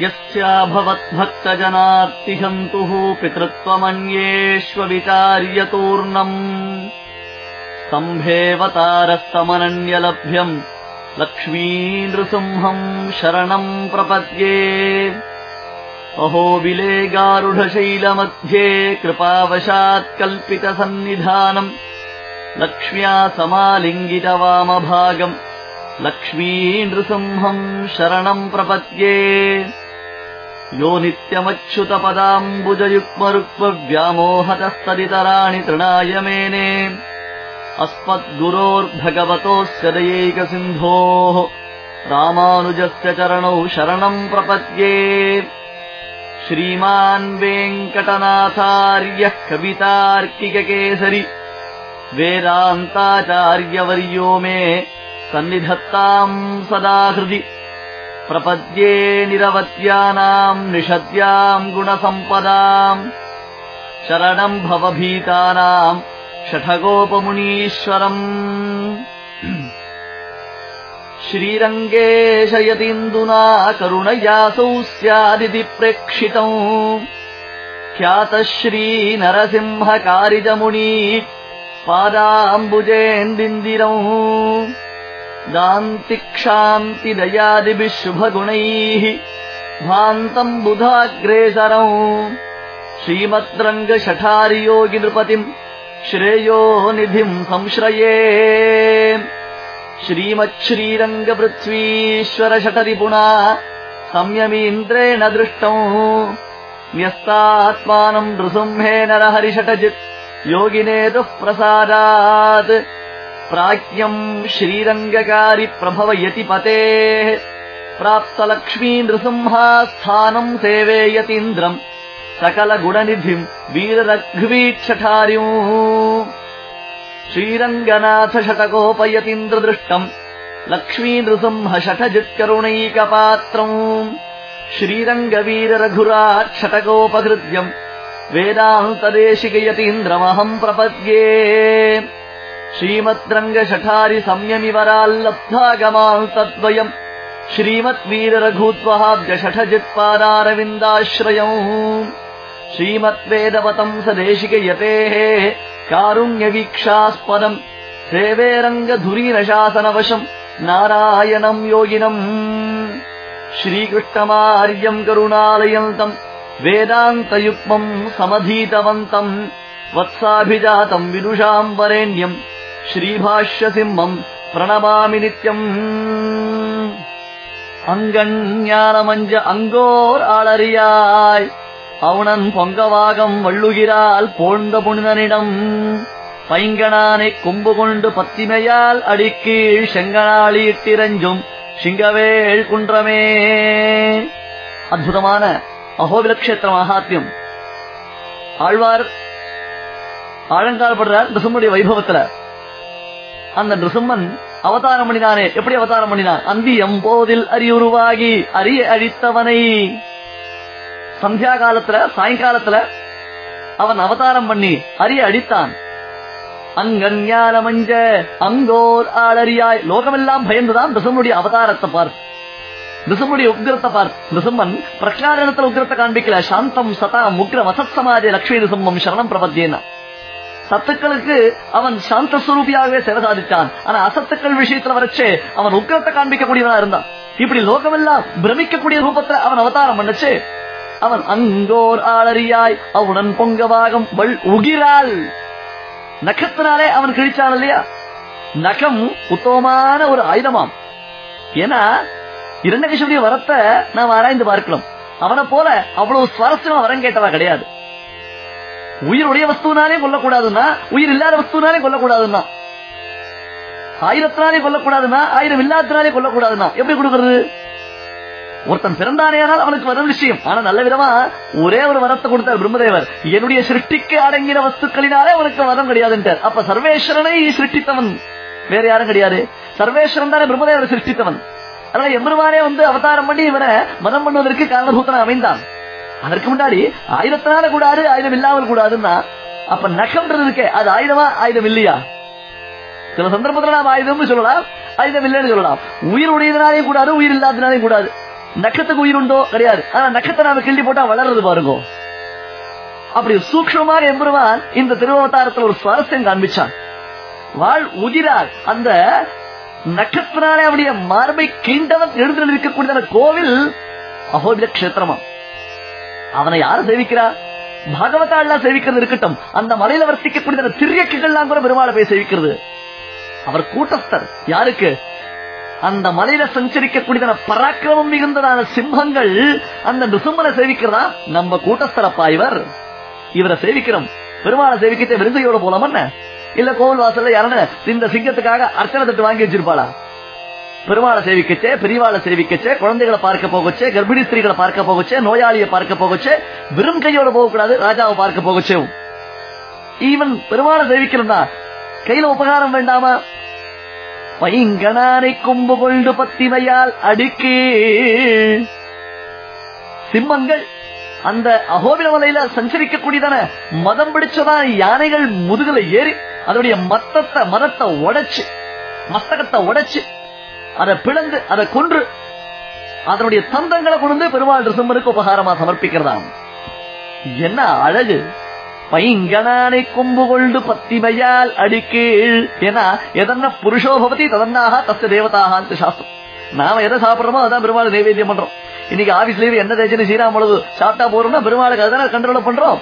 यस्याभवद्भक्तजनार्तिहन्तुः पितृत्वमन्येष्वविचार्यतूर्णम् स्तम्भेऽवतारस्तमनन्यलभ्यम् लक्ष्मीनृसिंहम् शरणम् प्रपद्ये। अहो बिले गारुढशैलमध्ये कृपावशात् कल्पितसन्निधानम् लक्ष्म्या समालिङ्गितवामभागम् लक्ष्मीनृसिंहम् शरणम् प्रपद्ये यो नित्यमच्युतपदाम्बुजयुग्मरुक्मव्यामोहतस्तदितराणि तृणाय मेने अस्मद्गुरोर्भगवतोऽस्य दयैकसिन्धोः रामानुजस्य चरणौ शरणम् प्रपद्ये। श्रीमान् वेङ्कटनाथार्यः कवितार्किककेसरि वेदान्ताचार्यवर्यो मे सन्निधत्ताम् सदा हृदि प्रपद्ये निरवत्यानाम् निषद्याम् गुणसम्पदाम् शरणम् भवभीतानाम् शठगोपमुनीश्वरम् श्रीरङ्गे शयतीन्दुना करुणयासौ स्यादिति प्रेक्षितम् ख्यातः श्रीनरसिंहकारिजमुनी पादाम्बुजेन्दिन्दिरम् दान्तिक्षान्तिदयादिभिः शुभगुणैः भान्तम् बुधाग्रेसरौ श्रीमद्रङ्गशठारियोगिनृपतिम् श्रेयो निधिम् संश्रये। श्रीमच्छ्रीरङ्गपृथ्वीश्वरशठरिपुणा संयमीन्द्रेण दृष्टौ। न्यस्तात्मानम् नृसुंहेन हरिषटि योगिने दुःप्रसादात् प्राज्ञम् श्रीरङ्गकारि प्रभवयति पतेः। प्राप्तलक्ष्मी नृसिंहास्थानम् सेवेयतीन्द्रम् सकलगुणनिधिम् वीररघ्वीक्षठार्युः श्रीरङ्गनाथ शतकोपयतीन्द्रदृष्टम् लक्ष्मी नृसिंह शठजित्करुणैकपात्रम् श्रीरङ्गवीररघुराट् शतकोपहृद्यम् वेदान्तदेशिकयतीन्द्रमहम् प्रपद्ये श्रीमद्रङ्गशठारि संयमिवराल्लब्धागमान् तद्वयम् श्रीमद्वेदवतम् स देशिकयतेः कारुण्यवीक्षास्पदम् सेवे रङ्गधुरीनशासनवशम् नारायणम् योगिनम्। श्रीकृष्णमार्यम् करुणालयन्तम् वेदान्तयुग्मम् समधीतवन्तम् वत्साभिजातम् विदुषाम् वरेण्यम् ஸ்ரீபாஷ்யசிம்மம் பிரணமாமி நித்யம். அங்கண் ஞானமஞ்ச அங்கோர் ஆளறியாய். அவுணன் பொங்கவாகம் வள்ளுகிறால் போழ்ந்த புனிதனிடம். பைங்கனானை கும்பு கொண்டு பத்திமையால் அடிக்கீழ் செங்கனாளியிட்டிரஞ்சும் சிங்கவேள் குன்றமே. அற்புதமான அகோபிலக்ஷேத்திர மகாத்மியம். ஆழ்வார் ஆழங்கால் படுறார் நசுமனுடைய அந்த நிருசிம்மன் அவதாரம் பண்ணினானே. எப்படி அவதாரம் பண்ணினான்? அந்தியம் போதில் அறியுருவாகி அரிய அழித்தவனை. சந்தியா காலத்துல சாயங்காலத்துல அவன் அவதாரம் பண்ணி அரிய அடித்தான் அங்கஞான மஞ்ச அங்கோர் ஆளறியாய். லோகமெல்லாம் பயந்துதான் நிருசிம்மனுடைய அவதாரத்தை பார். நிருசிம்மனுடைய உக்ரத்தை பார். நிருசிம்மன் பிரக்லாரணத்துல உக்ரத்தை காண்பிக்கல. சாந்தம் சதா உக்ர வசத் சமாஜ லட்சுமி நிருசிம்மம் சரணம் பிரபத்தியனா. சத்துக்களுக்கு அவன் சாந்த சுரூபியாகவே சேவை ஆனா அசத்துக்கள் விஷயத்துல வரைச்சே அவன் உக்கிரத்தை காண்பிக்கக்கூடியவனா இருந்தான். இப்படி லோகமெல்லாம் பிரமிக்கக்கூடிய ரூபத்துல அவன் அவதாரம் பண்ணச்சு. அவன் அங்கோர் ஆளறியாய் அவனுடன் பொங்கவாகம் வள் உகிரால் நகத்தினாலே அவன் கிழிச்சான் இல்லையா? நகம் உத்தமமான ஒரு ஆயுதமாம். ஏன்னா இரண்டகிஷனுடைய வரத்தை நாம் ஆராய்ந்து பார்க்கலாம் அவனை போல அவ்வளவு சுவாரஸ்யமா வரம் கேட்டவா கிடையாது. உயிருடைய வஸ்துனாலே கொல்லக்கூடாதுன்னா உயிர் இல்லாத வஸ்துனாலே கொல்லக்கூடாதுன்னா. ஆயிரத்தினாலே கொல்லக்கூடாதுன்னா ஆயிரம் இல்லாதனாலே கொல்லக்கூடாதுன்னா. எப்படி கொடுக்கறது? ஒருத்தன் பிறந்தானேனால் அவனுக்கு வரும் விஷயம். ஆனா நல்ல விதமா ஒரே ஒரு வரத்தை கொடுத்தார் பிரம்மதேவர். என்னுடைய சிருஷ்டிக்கு அடங்கின வஸ்துக்களினாலே அவனுக்கு வரம் கிடையாதுன்றார். அப்ப சர்வேஸ்வரனை சிருஷ்டித்தவன். வேற யாரும் கிடையாது. சர்வேஸ்வரன் தானே பிரம்மதேவர் சிருஷ்டித்தவன். அதனால எம்பெருமானே வந்து அவதாரம் பண்ணி இவனை மதம் பண்ணுவதற்கு காரணபூத்தன அமைந்தான். அதற்கு முன்னாடி ஆயுதத்தினால கூடாது ஆயுதம் இல்லாமல் கூடாதுன்னா அப்ப நகம்ன்றது இருக்கே. அது ஆயுதமா ஆயுதம் இல்லையா? சில சந்தர்ப்பத்துல நாம் ஆயுதம்னு சொல்லலாம் ஆயுதம் இல்லைன்னு சொல்லலாம். உயிர் உடையதுனாலே கூடாது உயிர் இல்லாதனாலே கூடாது. நக்கத்துக்கு உயிர் உண்டோ? கிடையாது. ஆனா நக்கத்தை நாம கிள்ளி போட்டா வளர்றது பாருங்க. அப்படி சூக்ஷமாக எம்பெருமான் இந்த திருவவதாரத்தில் ஒரு சுவாரஸ்யம் காண்பிச்சான். வாழ் உதிரார் அந்த நட்சத்திராலே அவனுடைய மார்பை கீண்டவன் எழுந்து இருக்கக்கூடிய கோவில் அகோபிய கஷேத்திரமா அவனை யாரு சேவிக்கிறா? பாகவதாள்லாம் சேவிக்கிறது இருக்கட்டும். அந்த மலையில வர்த்திக்கக்கூடிய அந்த திரியக்குகள்லாம் கூட பெருமாளை போய் சேவிக்கிறது. அவர் கூட்டஸ்தர். யாருக்கு? அந்த மலையில சஞ்சரிக்கக்கூடிய பராக்கிரமம் மிகுந்ததான சிம்மங்கள் அந்த நிசும்மனை சேவிக்கிறதா? நம்ம கூட்டஸ்தரப்பா இவர். இவரை சேவிக்கிறோம். பெருமாளை சேவிக்கிட்டே விருந்தையோட போலாம் என்ன? இல்ல கோவில் வாசல்ல யாருன்னு இந்த சிங்கத்துக்காக அர்ச்சனை தட்டு வாங்கி வச்சிருப்பாளா? பெருமாளை சேவிக்கச்சே பெரியவாளை சேவிக்கச்சே குழந்தைகளை பார்க்க போகச்சே கர்ப்பிணி ஸ்திரீகளை பார்க்க போகச்சே நோயாளியை பார்க்க போகச்சே வெறும் கையோட போகக்கூடாது ராஜாவை பார்க்க போகச்சே. ஈவன் பெருமாளை சேவிக்கணும்னா கையில உபகாரம் வேண்டாமா? பைங்கனானை கொம்பு கொண்டு பத்திமையால் அடுக்கு. சிம்மங்கள் அந்த அகோபில மலையில சஞ்சரிக்கக்கூடியதான மதம் பிடிச்சதான யானைகள் முதுகுல ஏறி அதனுடைய மத்தத்தை மதத்தை உடைச்சு மஸ்தகத்தை உடைச்சு அதை பிளந்து அதை கொன்று அதனுடைய தந்தங்களை கொண்டு பெருமாள் ரிசம்பருக்கு உபகாரமா சமர்ப்பிக்கிறதாம். என்ன அழகு? பைங்கனானை கொம்பு கொண்டு பத்திமையால் அடிக்கீழ். ஏன்னா எதன்ன புருஷோ பவதி ததன்னாக தஸ்ய தேவதாக சாஸ்திரம். நாம எதை சாப்பிடுறோமோ அதான் பெருமாள் நைவேத்தியம் பண்றோம். இன்னைக்கு ஆபீஸ்ல என்ன தேய்ச்சி சீராம் பொழுது சாப்பிட்டா போறோம்னா பெருமாளுக்கு அதனால கண்ட்ரோல் பண்றோம்?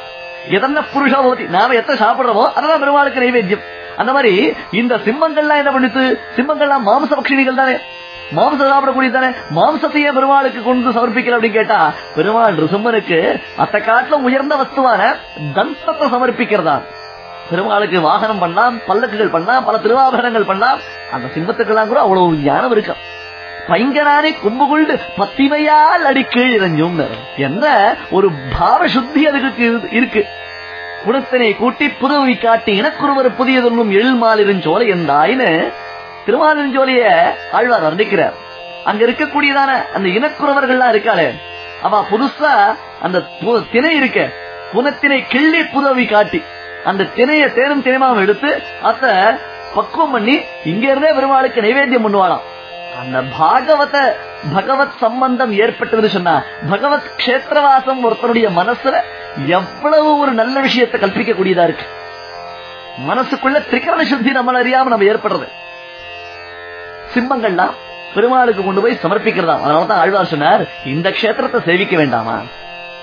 எதன்னா புருஷோபவதி நாம எத்தனை சாப்பிடுறோமோ அதான் பெருமாளுக்கு நைவேத்தியம். அந்த மாதிரி இந்த சிம்மங்கள்லாம் என்ன பண்ணுது சிம்மங்கள்லாம் மாம்ச பக்ஷிணிகள் தானே. மாம்சம் சாப்பிடக்கூடிய தானே. மாம்சத்தையே பெருமாளுக்கு கொண்டு சமர்ப்பிக்கல அப்படின்னு கேட்டா பெருமாள் ரிசும்மனுக்கு அத்த காட்டிலும் உயர்ந்த வஸ்துவான தந்தத்தை சமர்ப்பிக்கிறதா? பெருமாளுக்கு வாகனம் பண்ணலாம் பல்லக்குகள் பண்ணலாம் பல திருவாபரணங்கள் பண்ணலாம் அந்த சிம்மத்துக்கெல்லாம் கூட அவ்வளவு ஞானம் இருக்கும் பைங்கனானே கும்பு கொண்டு பத்திமையால் அடி கீழ் இறஞ்சும் ஒரு பாவ சுத்தி அதுக்கு இருக்கு. குணத்தினை கூட்டி புதுவை காட்டி இனக்குருவர் புதியதொன்னும் எழுமாலிருஞ்சோலை என்றாயின்னு திருமாலிருஞ்சோலைய ஆழ்வார் வர்ணிக்கிறார். அங்க இருக்கக்கூடியதான அந்த இனக்குறவர்கள்லாம் இருக்காளே. அவ புதுசா அந்த திணை இருக்க. புனத்தினை கிள்ளி புதவி காட்டி. அந்த திணைய தேனும் தினமாவும் எடுத்து அத பக்குவம் பண்ணி இங்க இருந்தே பெருமாளுக்கு நைவேத்தியம் பண்ணுவாளாம். அந்த பாகவத பகவத் சம்பந்தம் ஏற்பட்டது சொன்னா பகவத் கஷேத்திரவாசம் ஒருத்தருடைய மனசுல எவ்வளவு ஒரு நல்ல விஷயத்தை கல்பிக்க கூடியதா இருக்கு. மனசுக்குள்ள திரிகரண சுத்தி நம்மள அறியாம நம்ம ஏற்படுறது. சிம்மங்கள்லாம் பெருமாளுக்கு கொண்டு போய் சமர்ப்பிக்கிறதா? அதனாலதான் ஆழ்வார் சொன்னார் இந்த கஷேத்திரத்தை சேவிக்க வேண்டாமா?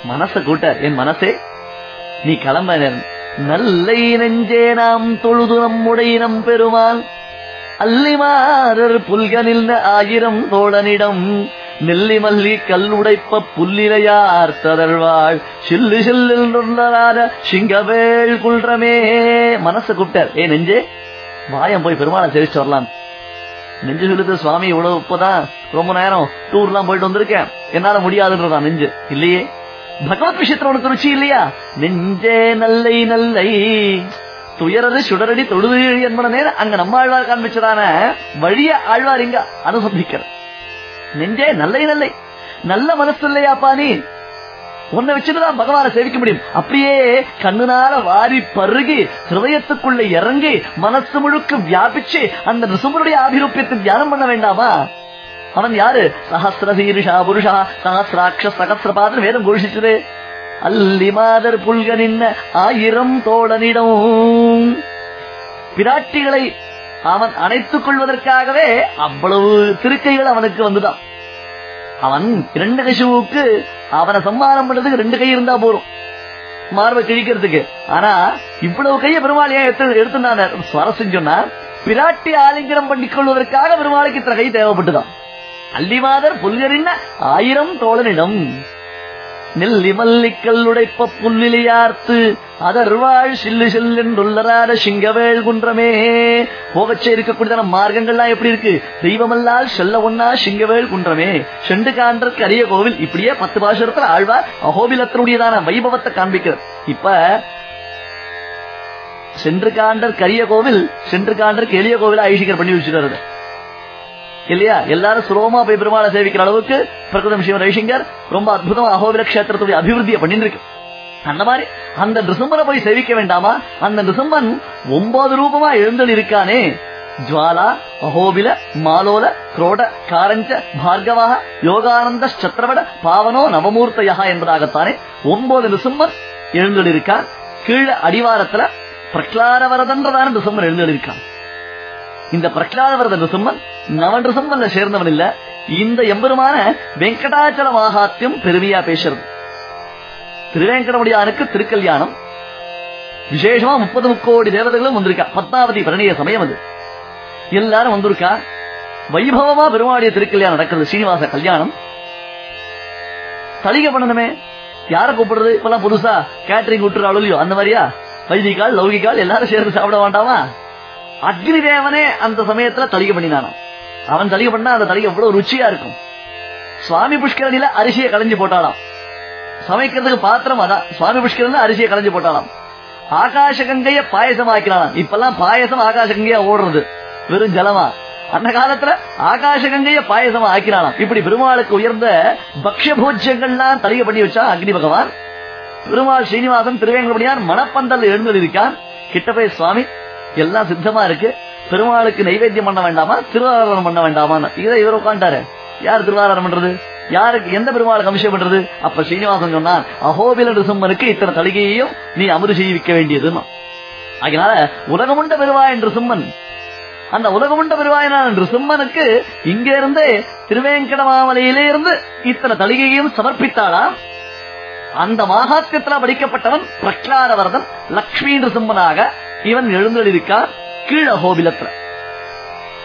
மனச கூட்ட என் மனசே நீ கிளம்ப. நல்லை நெஞ்சே நாம் தொழுது நம்முடைய நம் பெருமாள். அல்லிமாரர் புல்கனில் ஆயிரம் தோழனிடம் நெல்லி மல்லி கல்லுடைப்ப புல்லிலையார் ததழ்வாள் சில்லு சில்லில் நுண்ணராத சிங்கவேள் குல்றமே மனசு கூப்பிட்டார் ஏ நெஞ்சே வாயம் போய் பெருமாளை தெரிச்சு வரலாம் நெஞ்சு சொல்லுது சுவாமி இவ்வளவு இப்பதான் ரொம்ப நேரம் டூர்லாம் போயிட்டு வந்திருக்கேன். என்னால முடியாதுன்றதா நெஞ்சு? இல்லையே. பகவத் விஷயத்துல உனக்கு ருச்சி இல்லையா? நெஞ்சே நல்லை நல்லை. துயரது சுடரடி தொழுது என்பன நேரம் அங்க நம்ம ஆழ்வார் காண்பிச்சதான வழிய ஆழ்வார் இங்க அனுசந்திக்கிற நெஞ்சே நல்லை நல்லை. நல்ல மனசு இல்லையாப்பா நீ? உன்னை வச்சுட்டுதான் பகவான சேவிக்க முடியும். அப்படியே கண்ணுனால வாரி பருகி ஹிருதயத்துக்குள்ள இறங்கி மனசு முழுக்க வியாபிச்சு அந்த நிசுமனுடைய ஆபிரூபியத்தை தியானம் பண்ண வேண்டாமா? அவன் யாரு? சஹசிர சீருஷா புருஷா சஹசிராட்ச சகசிரபாதன் வேதம் கோஷிச்சது. அல்லி மாதர் புல்க நின்ன ஆயிரம் தோழனிடம். பிராட்டிகளை அவன் அணைத்துக் கொள்வதற்காகவே அவ்வளவு திருக்கைகள் அவனுக்கு வந்துதான் அவன் இரண்டு கசுவுக்கு அவனை சம்மானம் பண்றதுக்கு ரெண்டு கை இருந்தா போறோம் மார்பை கிழிக்கிறதுக்கு. ஆனா இவ்வளவு கையை பெருமாள் ஏன் எடுத்து எடுத்துனான சுவாரஸ்யம் சொன்னா பிராட்டி ஆலிங்கனம் பண்ணிக் கொள்வதற்காக பெருமாளுக்கு இத்தனை கை தேவைப்பட்டுதான். அல்லிமாதர் புல்கரின் ஆயிரம் தோழனிடம். நெல்லி மல்லிக்கல் உடைப்ப புல்லிலையார்த்து அதர்வாழ் சில்லு செல்லென்றுள்ளராத சிங்கவேள் குன்றமே. போகச்சே இருக்கக்கூடியதான மார்க்கங்கள்லாம் எப்படி இருக்கு? தெய்வமல்லால் செல்ல ஒன்னா சிங்கவேள் குன்றமே. செண்டு காண்றதுக்கு அரிய கோவில் இப்படியே பத்து பாசுரத்துல ஆழ்வார் அகோபிலத்தினுடையதான வைபவத்தை காண்பிக்கிறார். இப்ப சென்று காண்டர் கரிய கோவில் சென்று காண்டர் எளிய கோவில் ஐஷிகர் பண்ணி வச்சுக்கிறது இல்லையா? எல்லாரும் சுலபமா போய் பெருமாளை சேவிக்கிற அளவுக்கு பிரகதம் சிவன் ரவிசங்கர் ரொம்ப அற்புதமா அகோபில கஷேத்திரத்துடைய அபிவிருத்தியை பண்ணிட்டு இருக்கு அந்த மாதிரி அந்த நிருசம்பனை போய் சேவிக்க வேண்டாமா? அந்த நிருசம்பன் ஒன்பது ரூபமா எழுந்தல் இருக்கானே ஜுவாலா அஹோபில மாலோல குரோட காரஞ்ச பார்கவாக யோகானந்த சத்திரவட பாவனோ நவமூர்த்தையா என்பதாகத்தானே ஒன்பது நிருசிம்மர் எழுந்தொழிருக்கார் கீழே அடிவாரத்துல பிரக்லாரவரதன்றதான நிருசிம்மர் எழுந்தொழிருக்கான் இந்த பிரக்லாதவரத நிருசிம்மன் நவ நிருசிம்மன்ல சேர்ந்தவன் இல்ல. இந்த எம்பெருமான வெங்கடாச்சல மகாத்தியம் பெருமையா பேசுறது. திருவேங்கடமுடியானுக்கு திருக்கல்யாணம். விசேஷமா முப்பது முக்கோடி தேவதைகளும் வந்திருக்கா. பத்மாவதி பரணிய சமயம் அது. எல்லாரும் வந்திருக்கா. வைபவமா பெருமாடிய திருக்கல்யாணம் நடக்கிறது. சீனிவாச கல்யாணம். தளிகை பண்ணணுமே. யார கூப்பிடுறது? இப்பெல்லாம் புதுசா கேட்டரிங் விட்டுறாளோ இல்லையோ? அந்த மாதிரியா? வைதிகால் லௌகிகால் எல்லாரும் சேர்ந்து சாப்பிட வேண்டாமா? அக்னி தேவனே அந்த சமயத்துல தளிகை பண்ணினானா அவன் தளிகை பண்ணா அந்த தளிகை எவ்வளவு ருச்சியா இருக்கும். சுவாமி புஷ்கரணியில அரிசியை களைஞ்சு போட்டாலாம் சமைக்கிறதுக்கு பாத்திரம் அதான். சுவாமி புஷ்கரன்ல அரிசியை களைஞ்சு போட்டாலாம் ஆகாச கங்கைய பாயசம் ஆக்கினாலாம் இப்பெல்லாம் பாயசம் ஆகாஷ கங்கையா ஓடுறது. வெறும் ஜலமா. அந்த காலத்துல ஆகாஷ கங்கைய பாயசம் ஆக்கினாலாம் இப்படி பெருமாளுக்கு உயர்ந்த பக்ஷ பூஜ்யங்கள்லாம் தளிகை பண்ணி வச்சா அக்னி பகவான். பெருமாள் ஸ்ரீனிவாசன் திருவேங்கடபடியார் மணப்பந்தல் எழுந்தொழிருக்கான் கிட்ட போய் சுவாமி எல்லாம் சித்தமா இருக்கு? பெருமாளுக்கு நைவேத்தியம் பண்ண வேண்டாமா? திருவாரணம் பண்ண வேண்டாமான்னு. இதை இவர் உட்காண்டாரு யார் திருவாரணம் பண்றது? யாருக்கு எந்த பெருமாளுக்கு அபிஷேகம் பண்றது? அப்ப ஸ்ரீனிவாசன் சொன்னார் அகோபில நிருசம்மனுக்கு இத்தனை தலிகையையும் நீ அமுது செய்விக்க வேண்டியதுன்னு. அதனால உலகமுண்ட பெருவாய் என்று சும்மன் அந்த உலகமுண்ட பெருவாயனான என்று சிம்மனுக்கு இங்க இருந்தே திருவேங்கடமாமலையிலே இருந்து இத்தனை தலிகையையும் சமர்ப்பித்தாளாம் அந்த மகாத்தியத்துல படிக்கப்பட்டவன் பிரக்லாரவரதன் லக்ஷ்மி சிம்மனாக இவன் எழுந்தொழிருக்கான் கீழ கோபிலத்துல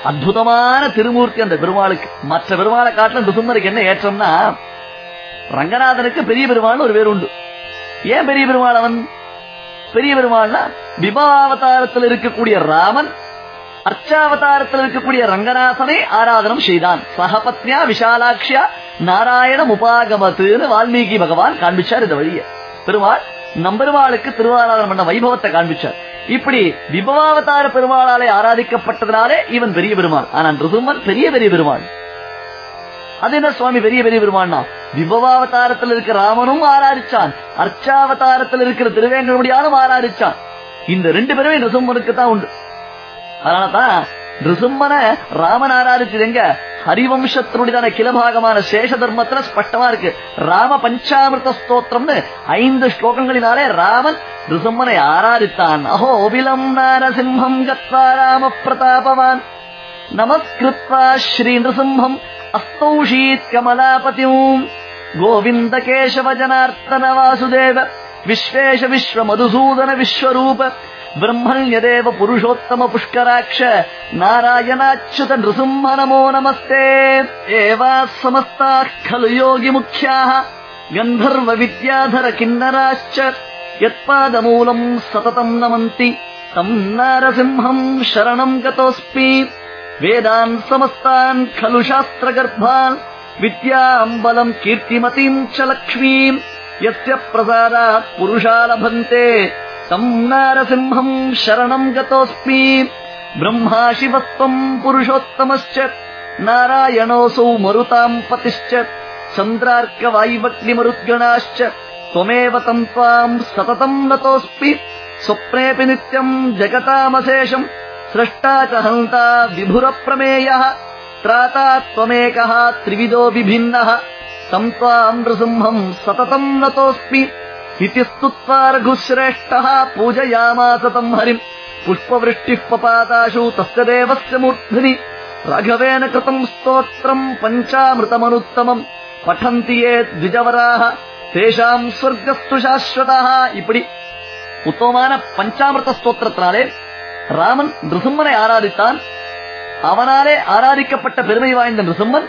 அற்புதமான திருமூர்த்தி அந்த பெருமாளுக்கு. மற்ற பெருமாளை காட்டிலும் நிருசிம்மருக்கு என்ன ஏற்றம்னா ரங்கநாதனுக்கு பெரிய பெருமாள் ஒரு பேர் உண்டு ஏன் பெரிய பெருமாள் அவன்? பெரிய பெருமாள்னா விபாவதாரத்தில் இருக்கக்கூடிய ராமன் அர்ச்சாவதாரத்தில் இருக்கக்கூடிய ரங்கநாதனை ஆராதனம் செய்தான். சகபத்னியா விஷாலாட்சியா நாராயணம் உபாகமத்துன்னு வால்மீகி பகவான் காண்பிச்சார் இந்த வழிய. பெருமாள் நம்பெருமாளுக்கு திருவாராதனம் பண்ண வைபவத்தை காண்பிச்சார். இப்படி விபவாவதார பெருமாளாலே ஆராதிக்கப்பட்டதுனாலே இவன் பெரிய பெருமாள். ஆனால் ரிசுமன் பெரிய பெரிய பெருமாள். அது என்ன சுவாமி பெரிய பெரிய பெருமாள்னா? விபவாவதாரத்தில் இருக்கிற ராமனும் ஆராதிச்சான். அர்ச்சாவதாரத்தில் இருக்கிற திருவேங்கடமுடியாலும் ஆராதிச்சான். இந்த ரெண்டு பேருமே ரிசுமனுக்கு தான் உண்டு. அதனாலதான் ரிசும்மன ராமன் எங்க ஹரிவம்சத்தினுடையதான கிளபாகமான சேஷ தர்மத்துல ஸ்பஷ்டமா இருக்கு. ராம பஞ்சாமிர்த ஸ்தோத்திரம்னு ஐந்து ஸ்லோகங்களினாலே ராமன் ரிசும்மனை ஆராதித்தான். அஹோ அபிலம் நாரசிம்ஹம் கத்வா ராம பிரதாபவான் நமஸ்கிருத்வா ஸ்ரீ நிருசிம்ஹம் அஸ்தௌஷீத் கமலாபதியும். கோவிந்த கேசவ ஜனார்த்தன வாசுதேவ. விஸ்வேஷ விஸ்வ மதுசூதன விஸ்வரூப. ब्रह्मण्यदेव पुरुषोत्तम पुष्कराक्ष नारायणाच्युत नृसिंह नमो नमस्ते। एवाः समस्ताः खलु योगिमुख्याः गन्धर्वविद्याधरकिन्नराश्च यत्पादमूलम् सततम् नमन्ति। तम् नारसिंहम् शरणम् गतोऽस्मि। वेदान् समस्तान् खलु शास्त्रगर्भान् विद्याम् बलम् कीर्तिमतीम् च लक्ष्मीम्। यस्य प्रसादात् पुरुषा लभन्ते तम् नारसिंहम् शरणम् गतोऽस्मि। ब्रह्मा शिवस्त्वम् पुरुषोत्तमश्च। नारायणोऽसौ मरुताम् पतिश्च। चन्द्रार्कवायुवग्निमरुद्गणाश्च त्वमेव तम् त्वाम् सततम् नतोऽस्मि। स्वप्नेऽपि नित्यम् जगतामशेषम् स्रष्टा च हन्ता विभुरप्रमेयः। त्राता त्वमेकः त्रिविधो विभिन्नः। तम् त्वाम् नृसिंहम् सततम् नतोऽस्मि ഇതിസ്തുഘുശ്രേഷ്ഠ പൂജയാമാസ തം ഹരിം പുഷ്പവൃഷ്ടി പപാതാശു തസ്യ രാഘവേന കൃതം സ്ത്രോത്രം പഞ്ചാമൃതമനുത്തമം പഠന്തിയേ ദ്വിജവരാഹ തേശാം സ്വർഗസ്തു ശാശ്വത ഇപ്പടി ഉത്തമமான பஞ்சாமிரத ஸ்தோத்திரத்தினாலே ராமன் நிருசிம்மனை ஆராதித்தான் அவனாலே ஆராதிக்கப்பட்ட பெருமை வாய்ந்த കീഴെ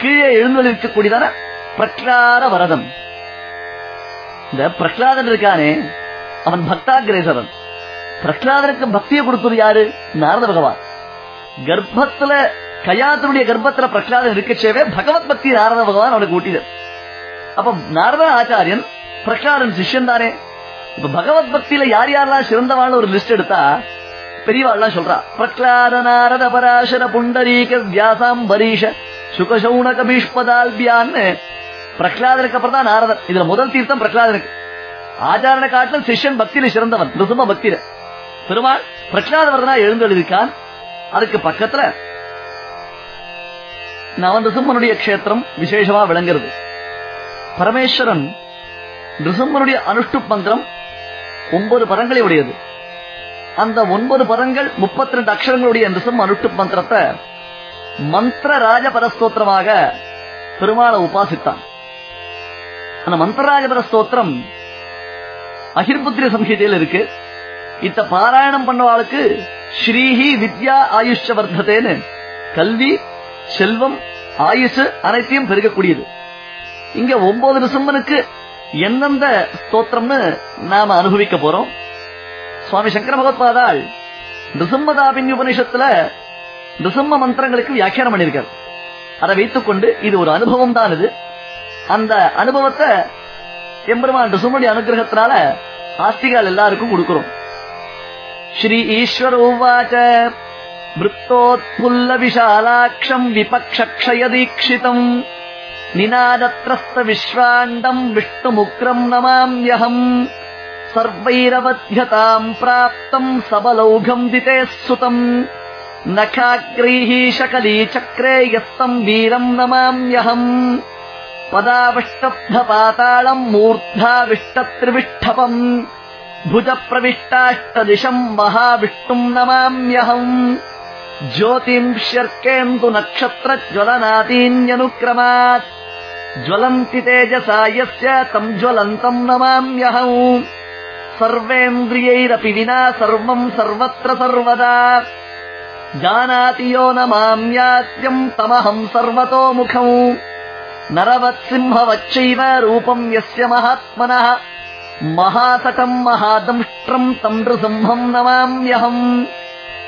கீழே எழுந்தளிக்கக்கூடியதான பிரச்சார வரதம் இந்த பிரகலாதன் இருக்கானே அவன் பக்தாகிரேசரன் பிரகலாதனுக்கு பக்தியை கொடுத்தது யாரு? நாரத பகவான். கர்ப்பத்துல கயாத்தனுடைய கர்ப்பத்துல பிரகலாதன் இருக்கச்சேவே பகவத் பக்தி நாரத பகவான் அவனுக்கு ஊட்டினர் அப்ப நாரத ஆச்சாரியன் பிரகலாதன் சிஷ்யன் தானே. இப்ப பகவத் பக்தியில யார் யாரெல்லாம் சிறந்தவாள் ஒரு லிஸ்ட் எடுத்தா பெரியவாள்லாம் சொல்றா பிரகலாத நாரத பராசர புண்டரீக வியாசாம் பரீஷ சுகசௌனக பீஷ்பதால்பியான்னு பிரகலாதனுக்கு அப்புறம் தான் நாரதன். இதுல முதல் தீர்த்தம் பிரகலாதனுக்கு. ஆச்சாரனை காட்டிலும் சிஷ்யன் பக்தியில சிறந்தவன். ரிசும பக்தியில. பெருமாள் பிரகலாத வரதனா எழுந்தெழுதிருக்கான் அதுக்கு பக்கத்துல நவநிருசிம்மனுடைய கஷேத்திரம் விசேஷமா விளங்குறது. பரமேஸ்வரன் நிருசிம்மனுடைய அனுஷ்டு மந்திரம் ஒன்பது பதங்களை உடையது. அந்த ஒன்பது பதங்கள் முப்பத்தி ரெண்டு அக்ஷரங்களுடைய நிருசிம்ம அனுஷ்டு மந்திரத்தை மந்திர ராஜபரஸ்தோத்திரமாக பெருமாளை உபாசித்தான். அந்த மந்திரராஜபர ஸ்தோத்திரம் அகிர்புத்திர சம்ஹிதையில் இருக்கு. இத்த பாராயணம் பண்ணவாளுக்கு ஸ்ரீஹி வித்யா ஆயுஷ வர்த்ததேன்னு கல்வி செல்வம் ஆயுஷ் அனைத்தையும் பெருகக்கூடியது. இங்க ஒன்பது நிசம்மனுக்கு எந்தெந்த ஸ்தோத்திரம்னு நாம அனுபவிக்க போறோம்? சுவாமி சங்கர பகவத்பாதாள் நிசம்மதாபின் உபனிஷத்துல நிசம்ம மந்திரங்களுக்கு வியாக்கியானம் பண்ணியிருக்காரு. அதை வைத்துக் கொண்டு இது ஒரு அனுபவம் தான் இது. அந்த அனுபவத்தை எம்பெருமான் சுமடி அனுகிரகத்தினால ஆஸ்திகால் எல்லாருக்கும் கொடுக்கிறோம் ஸ்ரீ ஈஸ்வர உவாச்ச மృత్తోత్పుల్ల విశాలాక్షం విపక్షక్షయ దీక్షితం నినాదత్రస్త విశ్వాండం విష్ణుముగ్రం నమామ్యహం సర్వైరవధ్యతాం ప్రాప్తం సబలౌఘం దితే సుతం నఖాగ్రైః శకలీ చక్రే యస్తం వీరం నమామ్యహం पदाविष्टब्धपाताळम् मूर्धाविष्टत्रिविष्ठपम् भुजप्रविष्टाष्टदिशम् महाविष्णुम् नमाम्यहम् ज्योतिंश्यर्केन्दु नक्षत्रज्वलनादीन्यनुक्रमात् ज्वलन्ति तेजसा यस्य तम् ज्वलन्तम् नमाम्यहम् सर्वेन्द्रियैरपि विना सर्वम् सर्वत्र सर्वदा जानाति यो न माम्यात्यम् तमहम् सर्वतोमुखम् नरवत्सिंहवच्चैव रूपम् यस्य महात्मनः। महासटम् महादंष्ट्रम् तम् नृसिंहम् नमाम्यहम्।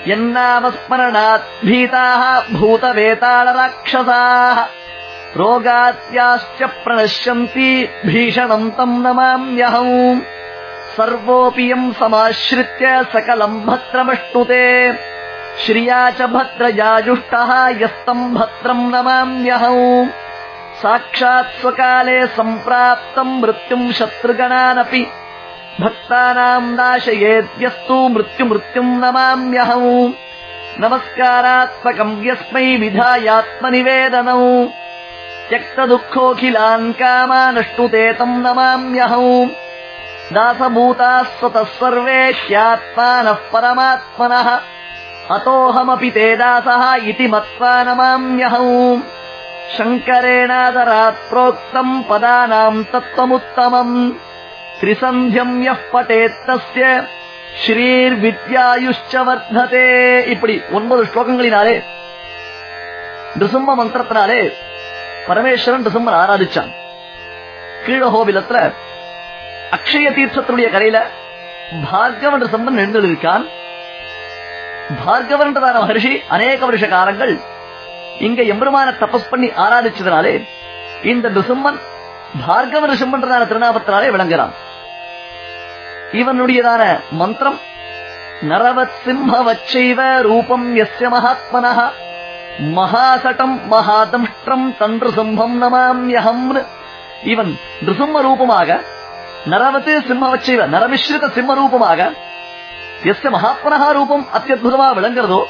यन्नामस्मरणात् भीताः भूतवेतालराक्षसाः। रोगात्याश्च प्रणश्यन्ति भीषणम् तम् नमाम्यहम्। सर्वोऽपि यम् समाश्रित्य सकलम् भद्रमश्नुते श्रिया च भद्रजाजुष्टः यस्तम् भद्रम् नमाम्यहम् साक्षात् स्वकाले सम्प्राप्तम् मृत्युम् शत्रुगणानपि भक्तानाम् नाशयेद्यस्तु मृत्युमृत्युम् नमाम्यहम् नमस्कारात्मकम् यस्मै विधायात्मनिवेदनौ। त्यक्तदुःखोऽखिलान् कामानष्टुते तम् नमाम्यहम् दासभूताः स्वतः सर्वे ह्यात्मानः परमात्मनः। अतोऽहमपि ते दासः इति मत्वा नमाम्यहम् शङ्करेणादरात् प्रोक्तम् पदानाम् तत्त्वमुत्तमम् त्रिसन्ध्यम् यः पठेत्तस्य ஸ்ரீர்வித்யாயுஷ்ச வர்த்ததே இப்படி ஒன்பது ஸ்லோகங்களினாலே நிருசிம்ம மந்திரத்தினாலே பரமேஸ்வரன் நிருசிம்மன் ஆராதிச்சான் கீழஹோபிலத்துல அக்ஷய தீர்த்தத்தினுடைய கரையில பார்கவன் நிருசிம்மன் எழுந்திருக்கான் பார்கவன்றதான மகர்ஷி அநேக வருஷ காலங்கள் இங்க எம்பெருமான தபஸ் பண்ணி ஆராதிச்சதுனாலே இந்த ரிசம்பன் பார்கவ நிருசிம்மன்றதான திருநாபத்தினாலே விளங்குறான். இவனுடையதான மந்திரம் நரவத் சிம்ம வச்சைவ ரூபம் எஸ்ய மகாத்மனः மகாசட்டம் மகாதம்ஷ்டம் தன்று சிம்மம் நமாம்யகம் இவன் நிருசிம்ம ரூபமாக நரவத்து சிம்ம வச்சைவ நரமிஸ்ருத சிம்ம ரூபமாக எஸ்ய மகாத்மனஹா ரூபம் அத்தியுதமா விளங்குறதோ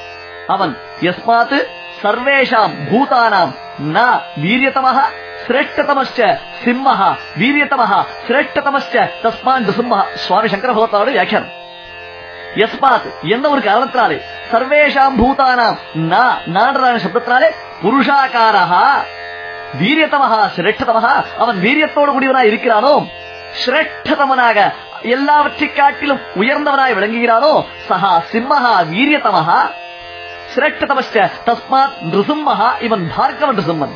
அவன் எஸ்மாத்து சர்வேஷாம் பூதானாம். ந வீரியதமஹ சிரேஷ்டதமஸ்ச சிம்மஹ. வீரியதமஹ சிரேஷ்டதமஸ்ச தஸ்மான் நிருசிம்மஹ சுவாமி சங்கர பகவத்தாவோட வியாக்கியானம். எஸ்மாத் எந்த ஒரு காரணத்தினாலே? சர்வேஷாம் பூதானாம். ந நான்றதான சப்தத்தினாலே புருஷாக்காரா வீரியதமஹா சிரேஷ்டதமஹா. அவன் வீரியத்தோடு கூடியவனா இருக்கிறானோ? சிரேஷ்டதமனாக எல்லாவற்றை காட்டிலும் உயர்ந்தவனாய் விளங்குகிறானோ? சஹா சிம்மஹா வீரியதமஹா. சிரட்டதமஸ்ட தஸ்மாத் நிருசிம்மஹா இவன் பார்க்கவன் நிருசிம்மன்.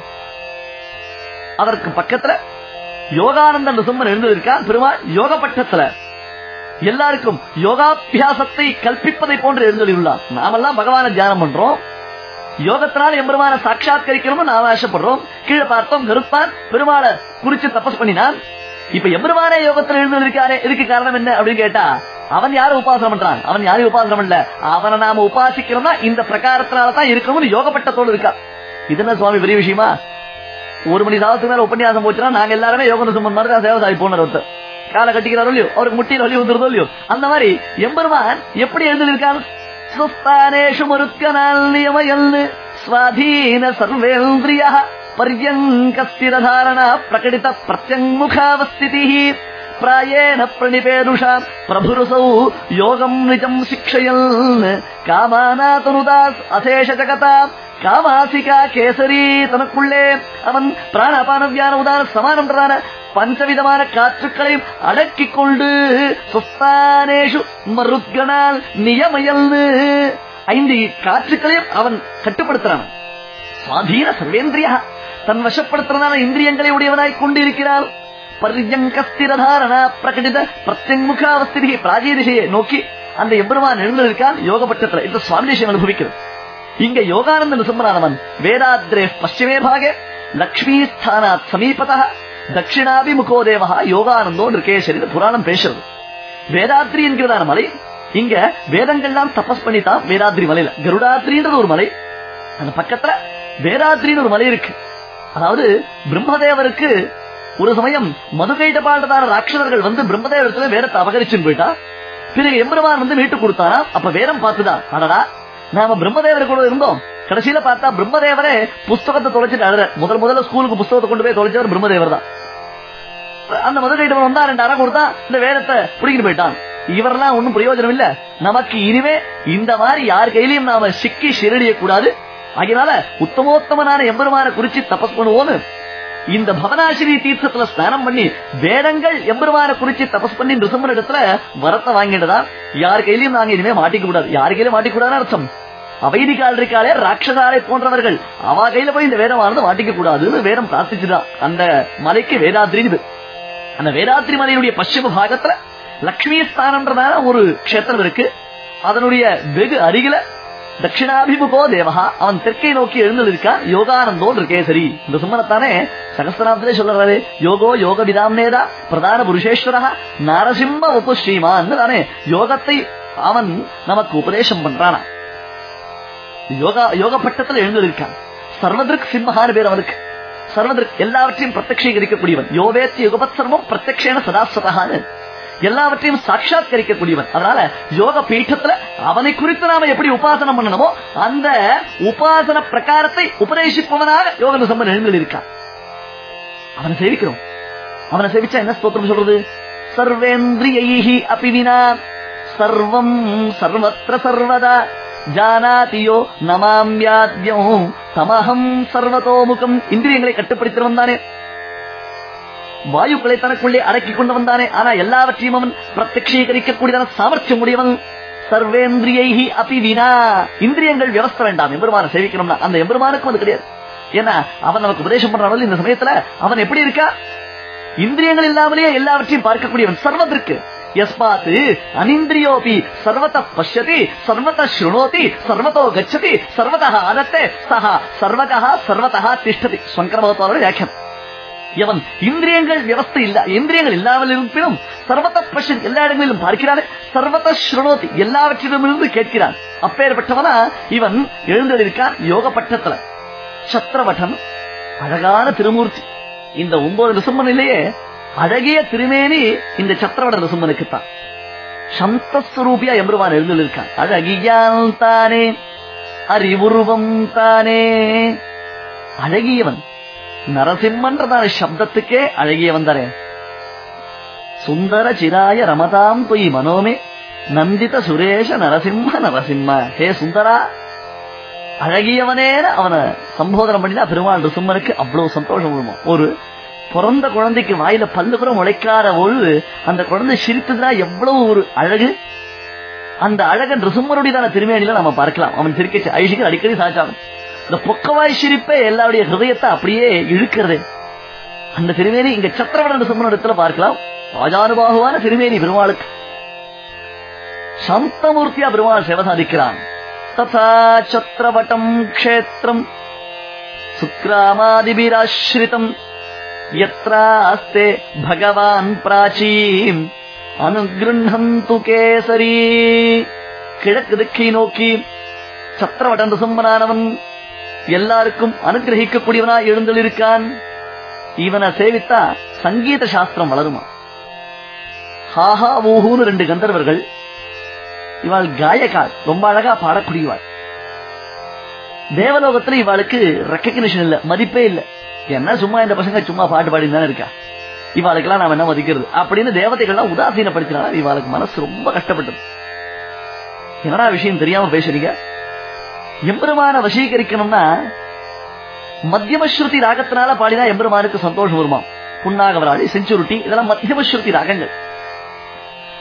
அதற்கு பக்கத்துல யோகானந்த நிருசிம்மன் எழுந்திருக்கான் பெருமாள் யோக பட்டத்துல எல்லாருக்கும் யோகாபியாசத்தை கல்பிப்பதை போன்று எழுந்தொழியுள்ளார் நாமெல்லாம் பகவான தியானம் பண்றோம். யோகத்தினால் எம்பெருமான சாட்சாத்கரிக்கணும்னு நாம ஆசைப்படுறோம். கீழே பார்த்தோம் கருப்பான் பெருமாளை குறிச்சு தபஸ் பண்ணினான். இப்ப எம்பெருமானே யோகத்தில் எழுந்திருக்காரு இதுக்கு காரணம் என்ன அப்படின்னு கேட்டா அவன் யாரும் உபாசனம் பண்றான்? அவன் யாரும் உபாசனம் பண்ணல. அவனை நாம உபாசிக்கிறோம்னா இந்த பிரகாரத்தினாலதான் இருக்கணும்னு யோகப்பட்டத்தோடு இருக்கா? இது என்ன சுவாமி பெரிய விஷயமா? ஒரு மணி சாதத்துக்கு மேல உபன்யாசம் போச்சுன்னா நாங்க எல்லாருமே யோக சுமன் மாதிரி தான் சேவசாயி போனார் ஒருத்தர். காலை கட்டிக்கிறாரோ இல்லையோ அவருக்கு முட்டியில் வலி வந்துருதோ இல்லையோ அந்த மாதிரி எம்பெருமான் எப்படி எழுந்திருக்கான் சுஸ்தானேஷு மருத்கனால் நியமயல்னு ஸ்வாதீன சர்வேந்திரியா. பர்யங்கஸ்திரதாரண பிரகடித பிரத்யங்முகாவஸ்திதி பிராயேண பிரணிபேருஷா பிரபுருசௌ யோகம் நிஜம் சிக்ஷயல் காமானாதனுதாஸ் அசேஷ ஜகதா காமாசிகா கேசரி தனக்குள்ளே அவன் பிராணபான வியான உதார சமானன்றதான பஞ்சவிதமான காற்றுக்களையும் அடக்கிக் கொண்டு சுஸ்தானேஷு மருத்கனால் நியமயல் ஐந்து காற்றுக்களையும் அவன் கட்டுப்படுத்துறான் சுவாதீன சர்வேந்திரியா தன் வசப்படுத்துறதான இந்திரியங்களை உடையவனாய் கொண்டிருக்கிறான் பர்யங்கஸ்திரதாரண பிரகடித பிரத்யங்முகாவஸ்திரிகை பிராஜீதிசையை நோக்கி அந்த எம்பெருமான் எழுந்திருக்கான் யோக பட்டத்துல இந்த சுவாமி அனுபவிக்கிறது. இங்க யோகானந்த நிசம்பரானவன் வேதாத்ரே பশ্চিமே பாகே லக்ஷ்மி ஸ்தானாத் சமீபதா தட்சிணாபிமுகோ தேவா யோகானந்தோ நிருகேசரி புராணம் பேசுறது. வேதாத்ரி என்கிறதான மலை இங்க வேதங்கள்லாம் தபஸ் பண்ணித்தான் வேதாத்ரி மலையில. கருடாத்ரின்றது ஒரு மலை. அந்த பக்கத்துல வேதாத்ரின்னு ஒரு மலை இருக்கு. அதாவது பிரம்மதேவருக்கு ஒரு சமயம் மதுகைட்ட பாண்டதான ராட்சதர்கள் வந்து பிரம்மதேவரத்துல வேதத்தை அபகரிச்சுன்னு போயிட்டா பிறகு எம்பெருமான் வந்து மீட்டு கொடுத்தாரா? அப்ப வேதம் பார்த்துதா. அடடா நாம பிரம்மதேவர் கூட இருந்தோம். கடைசியில பார்த்தா பிரம்மதேவரே புஸ்தகத்தை தொலைச்சிட்டு அழுற முதல் முதல்ல ஸ்கூலுக்கு புஸ்தகத்தை கொண்டு போய் தொலைச்சவர் பிரம்மதேவர் தான் அந்த மதுகைட்டவன் வந்தா ரெண்டு அரை கொடுத்தா இந்த வேதத்தை பிடிக்கிட்டு போயிட்டான். இவரெல்லாம் ஒன்னும் பிரயோஜனம் இல்ல நமக்கு இனிமே இந்த மாதிரி யார் கையிலையும் நாம சிக்கி சிறடிய கூடாது. அதனால உத்தமோத்தமனான எம்பெருமான குறிச்சு தபஸ் பண்ணுவோன்னு. இந்த பவனாசிரி தீர்த்தத்துல ஸ்நானம் பண்ணி வேதங்கள் எம்பெருமான குறிச்சு தபஸ் பண்ணி நிருசம்பர் இடத்துல வரத்தை வாங்கிட்டுதான் யார் கையிலையும் நாங்க இனிமே மாட்டிக்க கூடாது. யார் கையிலும் மாட்டிக்க கூடாதுன்னு அர்த்தம். அவைதிகால் இருக்காளே ராட்சசாலை போன்றவர்கள். அவ கையில போய் இந்த வேதமானது மாட்டிக்க கூடாதுன்னு வேதம் பிரார்த்திச்சுதான் அந்த மலைக்கு வேதாத்ரி அந்த வேதாத்ரி மலையினுடைய பশ্চিம பாகத்துல லக்ஷ்மி ஸ்தானம்ன்றதான ஒரு கஷேத்திரம் இருக்கு. அதனுடைய வெகு அருகில தட்சிணாபிமுகோ தேவகா அவன் தெற்கை நோக்கி எழுந்திருக்கான் யோகானந்தோ இருக்கேசரி இந்த சும்மனத்தானே சகஸ்திரநாமத்திலே சொல்றாரு யோகோ யோக விதாம்னேதா பிரதான புருஷேஸ்வரா நரசிம்ம உப்பு ஸ்ரீமான் தானே யோகத்தை அவன் நமக்கு உபதேசம் பண்றானா. யோகா யோக பட்டத்தில் எழுந்திருக்கான் சர்வதிருக் சிம்மஹான் பேர் அவனுக்கு. சர்வதிருக் எல்லாவற்றையும் பிரத்யீகரிக்கக்கூடியவன் யோவேத்தி யுகபத் சர்வம் பிரத்யக்ஷேன சதாஸ்வதான்னு எல்லாவற்றையும் சாட்சாத்கரிக்கக்கூடியவன். அதனால யோக பீட்டத்துல அவனை குறித்து நாம எப்படி உபாசனம் பண்ணணுமோ அந்த உபாசன பிரகாரத்தை உபதேசிப்பவனாக யோக நிசம்பன் எழுந்தில் இருக்கான் அவனை சேவிக்கிறோம். அவனை சேவிச்சா என்ன ஸ்தோத்திரம் சொல்றது? சர்வேந்திரியைஹி அபிவினா சர்வம் சர்வத்திர சர்வதா. ஜானாதியோ நமாமியாத்யம் தமஹம் சர்வதோமுகம். இந்திரியங்களை கட்டுப்படுத்தினவன் தானே. வாயுக்களை தனக்குள்ளே அடக்கிக் கொண்டு வந்தானே. ஆனா எல்லாவற்றையும் அவன் பிரத்யக்ஷீகரிக்கக்கூடியதான சாமர்த்தியம் உடையவன் சர்வேந்திரியை அபி வினா. இந்திரியங்கள் வியவஸ்த வேண்டாம். எம்பெருமான சேவிக்கணும்னா. அந்த எம்பெருமானுக்கும் அது கிடையாது. ஏன்னா அவன் நமக்கு உபதேசம் பண்றான் இந்த சமயத்துல அவன் எப்படி இருக்கா? இந்திரியங்கள் இல்லாமலேயே எல்லாவற்றையும் பார்க்கக்கூடியவன் சர்வத்திற்கு. எஸ்மாத் அனிந்திரியோபி சர்வத பசியதி சர்வத ஸ்ருணோதி சர்வதோ கச்சதி சர்வதா ஆதத்தே சஹா சர்வகா சர்வதா திஷ்டதி. சங்கரபகத்தோட வியாக்கியம் எவன் இந்திரியங்கள் வியவஸ்தை இல்ல இந்திரியங்கள் இல்லாமல் இருப்பினும் சர்வத பஷன் எல்லா இடங்களிலும் பார்க்கிறான் சர்வத ஸ்ருணோதி எல்லாவற்றிடமிருந்து கேட்கிறான். அப்பேற்பட்டவனா இவன் எழுந்திருக்கான் யோக பட்டத்துல. சத்திரவட்டன் அழகான திருமூர்த்தி. இந்த ஒன்பது நிசம்மனிலேயே அழகிய திருமேனி இந்த சத்திரவட நிசம்மனுக்குத்தான் சந்தஸ்வரூபியா எம்பருவான் எழுந்திருக்கான் அழகியான் தானே அறிவுருவம் தானே. அழகியவன் நரசிம்மன்றதான சப்தத்துக்கே அழகிய தானே சுந்தர சிராய ரமதாம் பொய் மனோமே நந்தித சுரேஷ நரசிம்ம நரசிம்ம ஹே சுந்தரா அழகியவனேன அவனை சம்போதனம் பண்ணினா பெருமாள் ரிசும்மனுக்கு அவ்வளவு சந்தோஷம் விழுமா ஒரு பிறந்த குழந்தைக்கு வாயில பல்லு கூட முளைக்காத பொழுது அந்த குழந்தை சிரித்ததுனா எவ்வளவு ஒரு அழகு அந்த அழகன் ரிசும்மருடையதான திருமேனில நம்ம பார்க்கலாம் அவன் சிரிக்க ஐஷிக்கு அடிக்கடி சாச்சாவன் இந்த பொக்கவாய் சிரிப்பே எல்லாருடைய ஹிருதயத்தை அப்படியே இழுக்கிறது. அந்த திருமேனி இங்க சத்திரவட இடத்துல பார்க்கலாம். ராஜானுபாகுவான திருமேனி பெருமாளுக்கு. சந்தமூர்த்தியா பெருமாள் சேவை சாதிக்கிறான். ததா சத்திரவட்டம் கஷேத்திரம். சுக்ராமாதிபிராஸ்ரிதம் எத்ராஸ்தே பகவான் பிராச்சீம். அனுகிருண்ணந்து கேசரி. கிழக்கு திக்கை நோக்கி. சத்திரவடன் சும்மனானவன் எல்லாருக்கும் அனுகிரகிக்கக்கூடியவனா எழுந்தளிருக்கான் இவனை சேவித்தா சங்கீத சாஸ்திரம் வளருமா? ஹாஹா ஊஹூன்னு ரெண்டு கந்தர்வர்கள் இவாள் காயக்காள் ரொம்ப அழகா பாடக்கூடியவாள். தேவலோகத்துல இவாளுக்கு ரெக்கக்னிஷன் இல்ல மதிப்பே இல்ல. என்ன சும்மா இந்த பசங்க சும்மா பாட்டு பாடி தானே இருக்கா? இவாளுக்கெல்லாம் நாம என்ன மதிக்கிறது? அப்படின்னு தேவதைகள்லாம் உதாசீனப்படுத்தினாலும் இவாளுக்கு மனசு ரொம்ப கஷ்டப்பட்டது. என்னடா விஷயம் தெரியாம பேசுறீங்க? எம்பெருமான வசீகரிக்கணும்னா மத்தியமஸ்ருதி ராகத்தினால பாடினா எம்பெருமானுக்கு சந்தோஷம் வருமா? புண்ணாகவராளி செஞ்சுருட்டி இதெல்லாம் மத்தியமஸ்ருதி ராகங்கள்.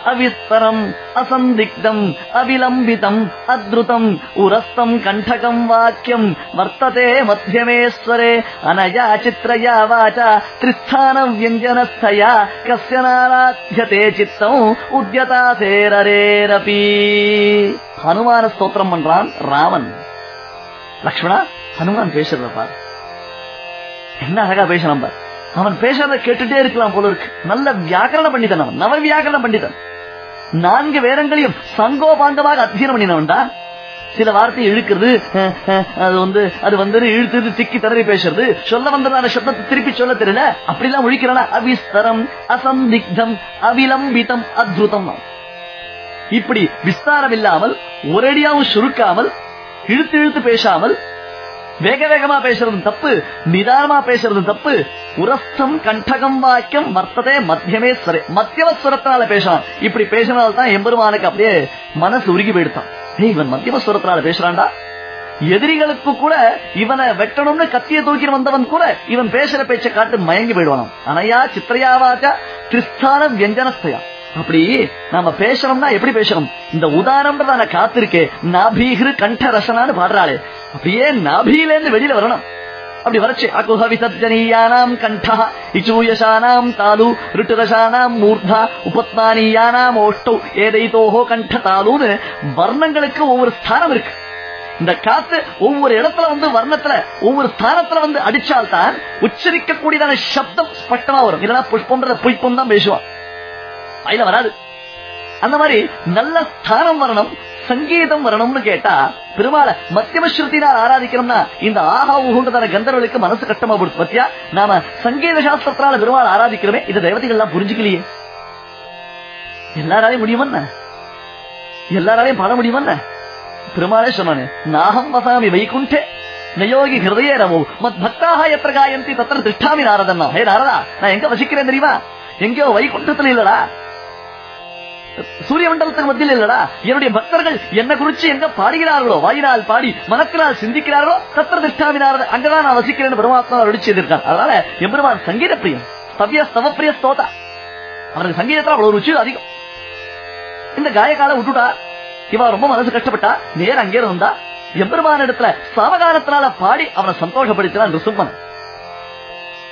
அவிஸ்தரம் அசந்திக்தம் அவிலம்பிதம் அத்ருதம் உரஸ்தம் கண்டகம் வாக்கியம் வர்த்ததே மத்தியமேஸ்வரே அனயா சித்ரயா வாச்சா திரிஸ்தான வியஞ்சனஸ்தயா கசிய நாராத்தியதே சித்தம் உத்யதா சேரரேரபி ஹனுமான ஸ்தோத்திரம் பண்றான் ராமன். லக்ஷ்மணா ஹனுமான் பேசுறத பாரு. என்ன அழகா பேசலாம் பாரு. அவன் பேசுறத கேட்டுட்டே இருக்கலாம் போல இருக்கு. நல்ல வியாக்கரண பண்டிதன் அவன் நவ வியாக்கரண பண்டிதன். நான்கு வேதங்களையும் சங்கோபாங்கமாக அத்தியனம் பண்ணினவன்டா. சில வார்த்தையை இழுக்கிறது அது வந்து அது வந்து இழுத்து திக்கி தடவி பேசுறது. சொல்ல வந்ததான சப்தத்தை திருப்பி சொல்ல தெரியல. அப்படிலாம் ஒழிக்கிறானா? அவிஸ்தரம் அசந்திக்தம் அவிலம்பிதம் அத்ருதம். இப்படி விஸ்தாரம் இல்லாமல் ஒரேடியாவும் சுருக்காமல் இழுத்து இழுத்து பேசாமல் வேக வேகமா பேசுறதும் தப்பு நிதானமா பேசுறதும் தப்பு. உரஸ்தம் கண்டகம் வாக்கியம் வர்த்ததே மத்தியமே சரி மத்தியம சுரத்தினால பேசலாம் இப்படி பேசினால்தான் எம்பெருமானுக்கு அப்படியே மனசு உருகி போயிடுத்தான். இவன் மத்தியம சுரத்தினால பேசுறான்டா. எதிரிகளுக்கு கூட இவனை வெட்டணும்னு கத்திய தூக்கி வந்தவன் கூட இவன் பேசுற பேச்சை காட்டு மயங்கி போயிடுவான் அனையா சித்திரையாவாச்சா திருஸ்தானம் வியஞ்சனஸ்தயா. அப்படி நாம பேசணும்னா எப்படி பேசணும்? இந்த உதாரணம் காத்திருக்கே நாபீகிரு கண்ட ரசனான்னு பாடுறாளே. அப்படியே நாபியில இருந்து வெளியில வரணும். அப்படி வரச்சு அகுஹ விசர்ஜனீயானாம் கண்டா இச்சூயசானாம் தாலு ரிட்டுரசானாம் மூர்தா உபத்மானியானாம் ஓஷ்டோ ஏதைதோஹோ கண்ட தாலுன்னு வர்ணங்களுக்கு ஒவ்வொரு ஸ்தானம் இருக்கு. இந்த காத்து ஒவ்வொரு இடத்துல வந்து வர்ணத்துல ஒவ்வொரு ஸ்தானத்துல வந்து அடிச்சால்தான் உச்சரிக்கக்கூடியதான சப்தம் ஸ்பஷ்டமா வரும். இதெல்லாம் புஷ்பம்ன்றத புஷ்பம் தான் பேசுவான். அதுல வராது. அந்த மாதிரி நல்ல ஸ்தானம் வரணும் சங்கீதம் வரணும்னு கேட்டா பெருமாளை மத்தியம ஸ்ருத்தினால் ஆராதிக்கணும்னா இந்த ஆஹா ஊகுன்றதான கந்தர்களுக்கு மனசு கட்டமா போடுது பத்தியா? நாம சங்கீத சாஸ்திரத்தினால பெருமாள் ஆராதிக்கிறோமே இந்த தெய்வத்தைகள் எல்லாம் புரிஞ்சுக்கலையே. எல்லாராலையும் முடியுமா எல்லாராலையும் பாட முடியுமா பெருமாளே சொன்னானு நாகம் வசாமி வைகுண்டே நயோகி ஹிருதயே நமோ மத் பக்தாக எத்திர காயந்தி தத்திர திருஷ்டாமி நாரதன்னா. ஹே நாரதா நான் எங்க வசிக்கிறேன் தெரியுமா? எங்கேயோ வைகுண்டத்துல இல்லடா. சூரிய மண்டலத்துக்கு மத்தியில் இல்லடா. என்னுடைய பக்தர்கள் என்ன குறிச்சு எங்க பாடுகிறார்களோ வாயினால் பாடி மனத்தினால் சிந்திக்கிறார்களோ தத்திர திஷ்டாமினார் அங்கதான் நான் வசிக்கிறேன் பெருமாத்மா அடிச்சு இருக்கான் அதனால எம்பெருமான் சங்கீத பிரியம் ஸ்தவ்ய ஸ்தவப்பிரிய ஸ்தோதா. அவருக்கு சங்கீதத்துல அவ்வளவு ருச்சி அதிகம். இந்த காயக்கால விட்டுட்டா இவ ரொம்ப மனசு கஷ்டப்பட்டா நேர அங்கே இருந்தா எம்பெருமான இடத்துல சாவகாலத்தினால பாடி அவனை சந்தோஷப்படுத்தினான் ரிசும்மன்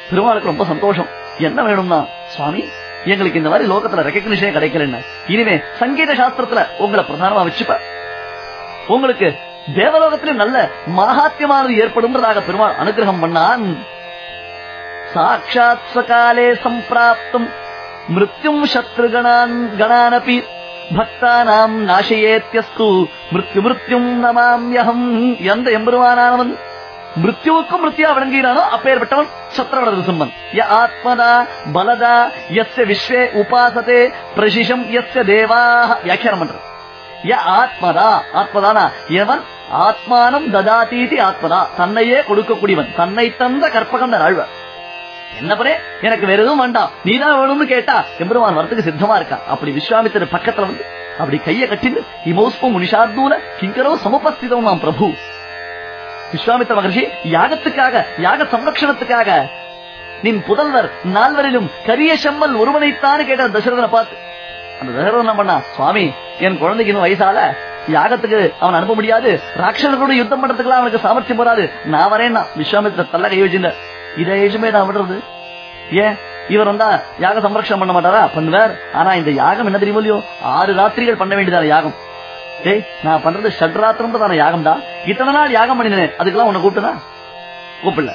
பெருமாளுக்கு ரொம்ப சந்தோஷம். என்ன வேணும்னா சுவாமி எங்களுக்கு இந்த மாதிரி லோகத்துல ரெக்கக்னிஷனே கிடைக்கலன்னு. இனிமே சங்கீத சாஸ்திரத்துல உங்களை பிரதானமா வச்சுப்ப உங்களுக்கு தேவலோகத்திலும் நல்ல மகாத்தியமானது ஏற்படும்ன்றதாக பெருமாள் அனுகிரகம் பண்ணான். சாட்சாத் சகாலே சம்பிராப்தும் மிருத்யும் சத்ருகணான் கணானபி பக்தானாம் நாசையேத்தியஸ்து மிருத்யு மிருத்யும் நமாம்யகம் எந்த எம்பெருமானவன் மிருத்யுவுக்கும் மிருத்தியா விளங்குகிறானோ அப்பேற்பட்டவன் சத்திரவட சிம்மன் ய ஆத்மதா பலதா எஸ்ய விஸ்வே உபாசதே பிரசிஷம் எஸ்ய தேவாக வியாக்கியானம் பண்றது ய ஆத்மதா ஆத்மதானா எவன் ஆத்மானம் ததாதீதி ஆத்மதா தன்னையே கொடுக்கக்கூடியவன் தன்னை தந்த கற்பகம் ஆழ்வார் என்ன பண்ணே எனக்கு வேற எதுவும் வேண்டாம் நீதான் வேணும்னு கேட்டா எம்பெருமான் வரத்துக்கு சித்தமா இருக்கா அப்படி விஸ்வாமித்திர பக்கத்துல வந்து அப்படி கைய கட்டின்னு இமோஸ்பம் முனிஷார்தூல கிங்கரோ சமபஸ்திதம் நாம் பிரபு விஸ்வாமித்த மகர்ஷி யாகத்துக்காக யாக சம்ரக்ஷணத்துக்காக நின் புதல்வர் நால்வரிலும் கரிய செம்மல் ஒருவனைத்தான் கேட்ட தசரதனை பார்த்து அந்த தசரதன் என்ன பண்ணா சுவாமி என் குழந்தைக்கு இன்னும் வயசால யாகத்துக்கு அவன் அனுப்ப முடியாது ராட்சசனோட யுத்தம் பண்றதுக்குலாம் அவனுக்கு சாமர்த்தியம் போறாது. நான் வரேன்னா விஸ்வாமித்திர தள்ள கை வச்சிருந்த இதை ஏஜுமே நான் விடுறது? ஏன்? இவர் வந்தா யாக சம்ரக்ஷணம் பண்ண மாட்டாரா? பண்ணுவார். ஆனா இந்த யாகம் என்ன தெரியுமோ இல்லையோ? ஆறு ராத்திரிகள் பண்ண வேண்டியதான யாகம். ஏய் நான் பண்றது ஷட்ராத்திரம்ன்றதான யாகம் தான் இத்தனை நாள் யாகம் பண்ணினேன் அதுக்கெல்லாம் உன்னை கூப்பிட்டுனா கூப்பிடல.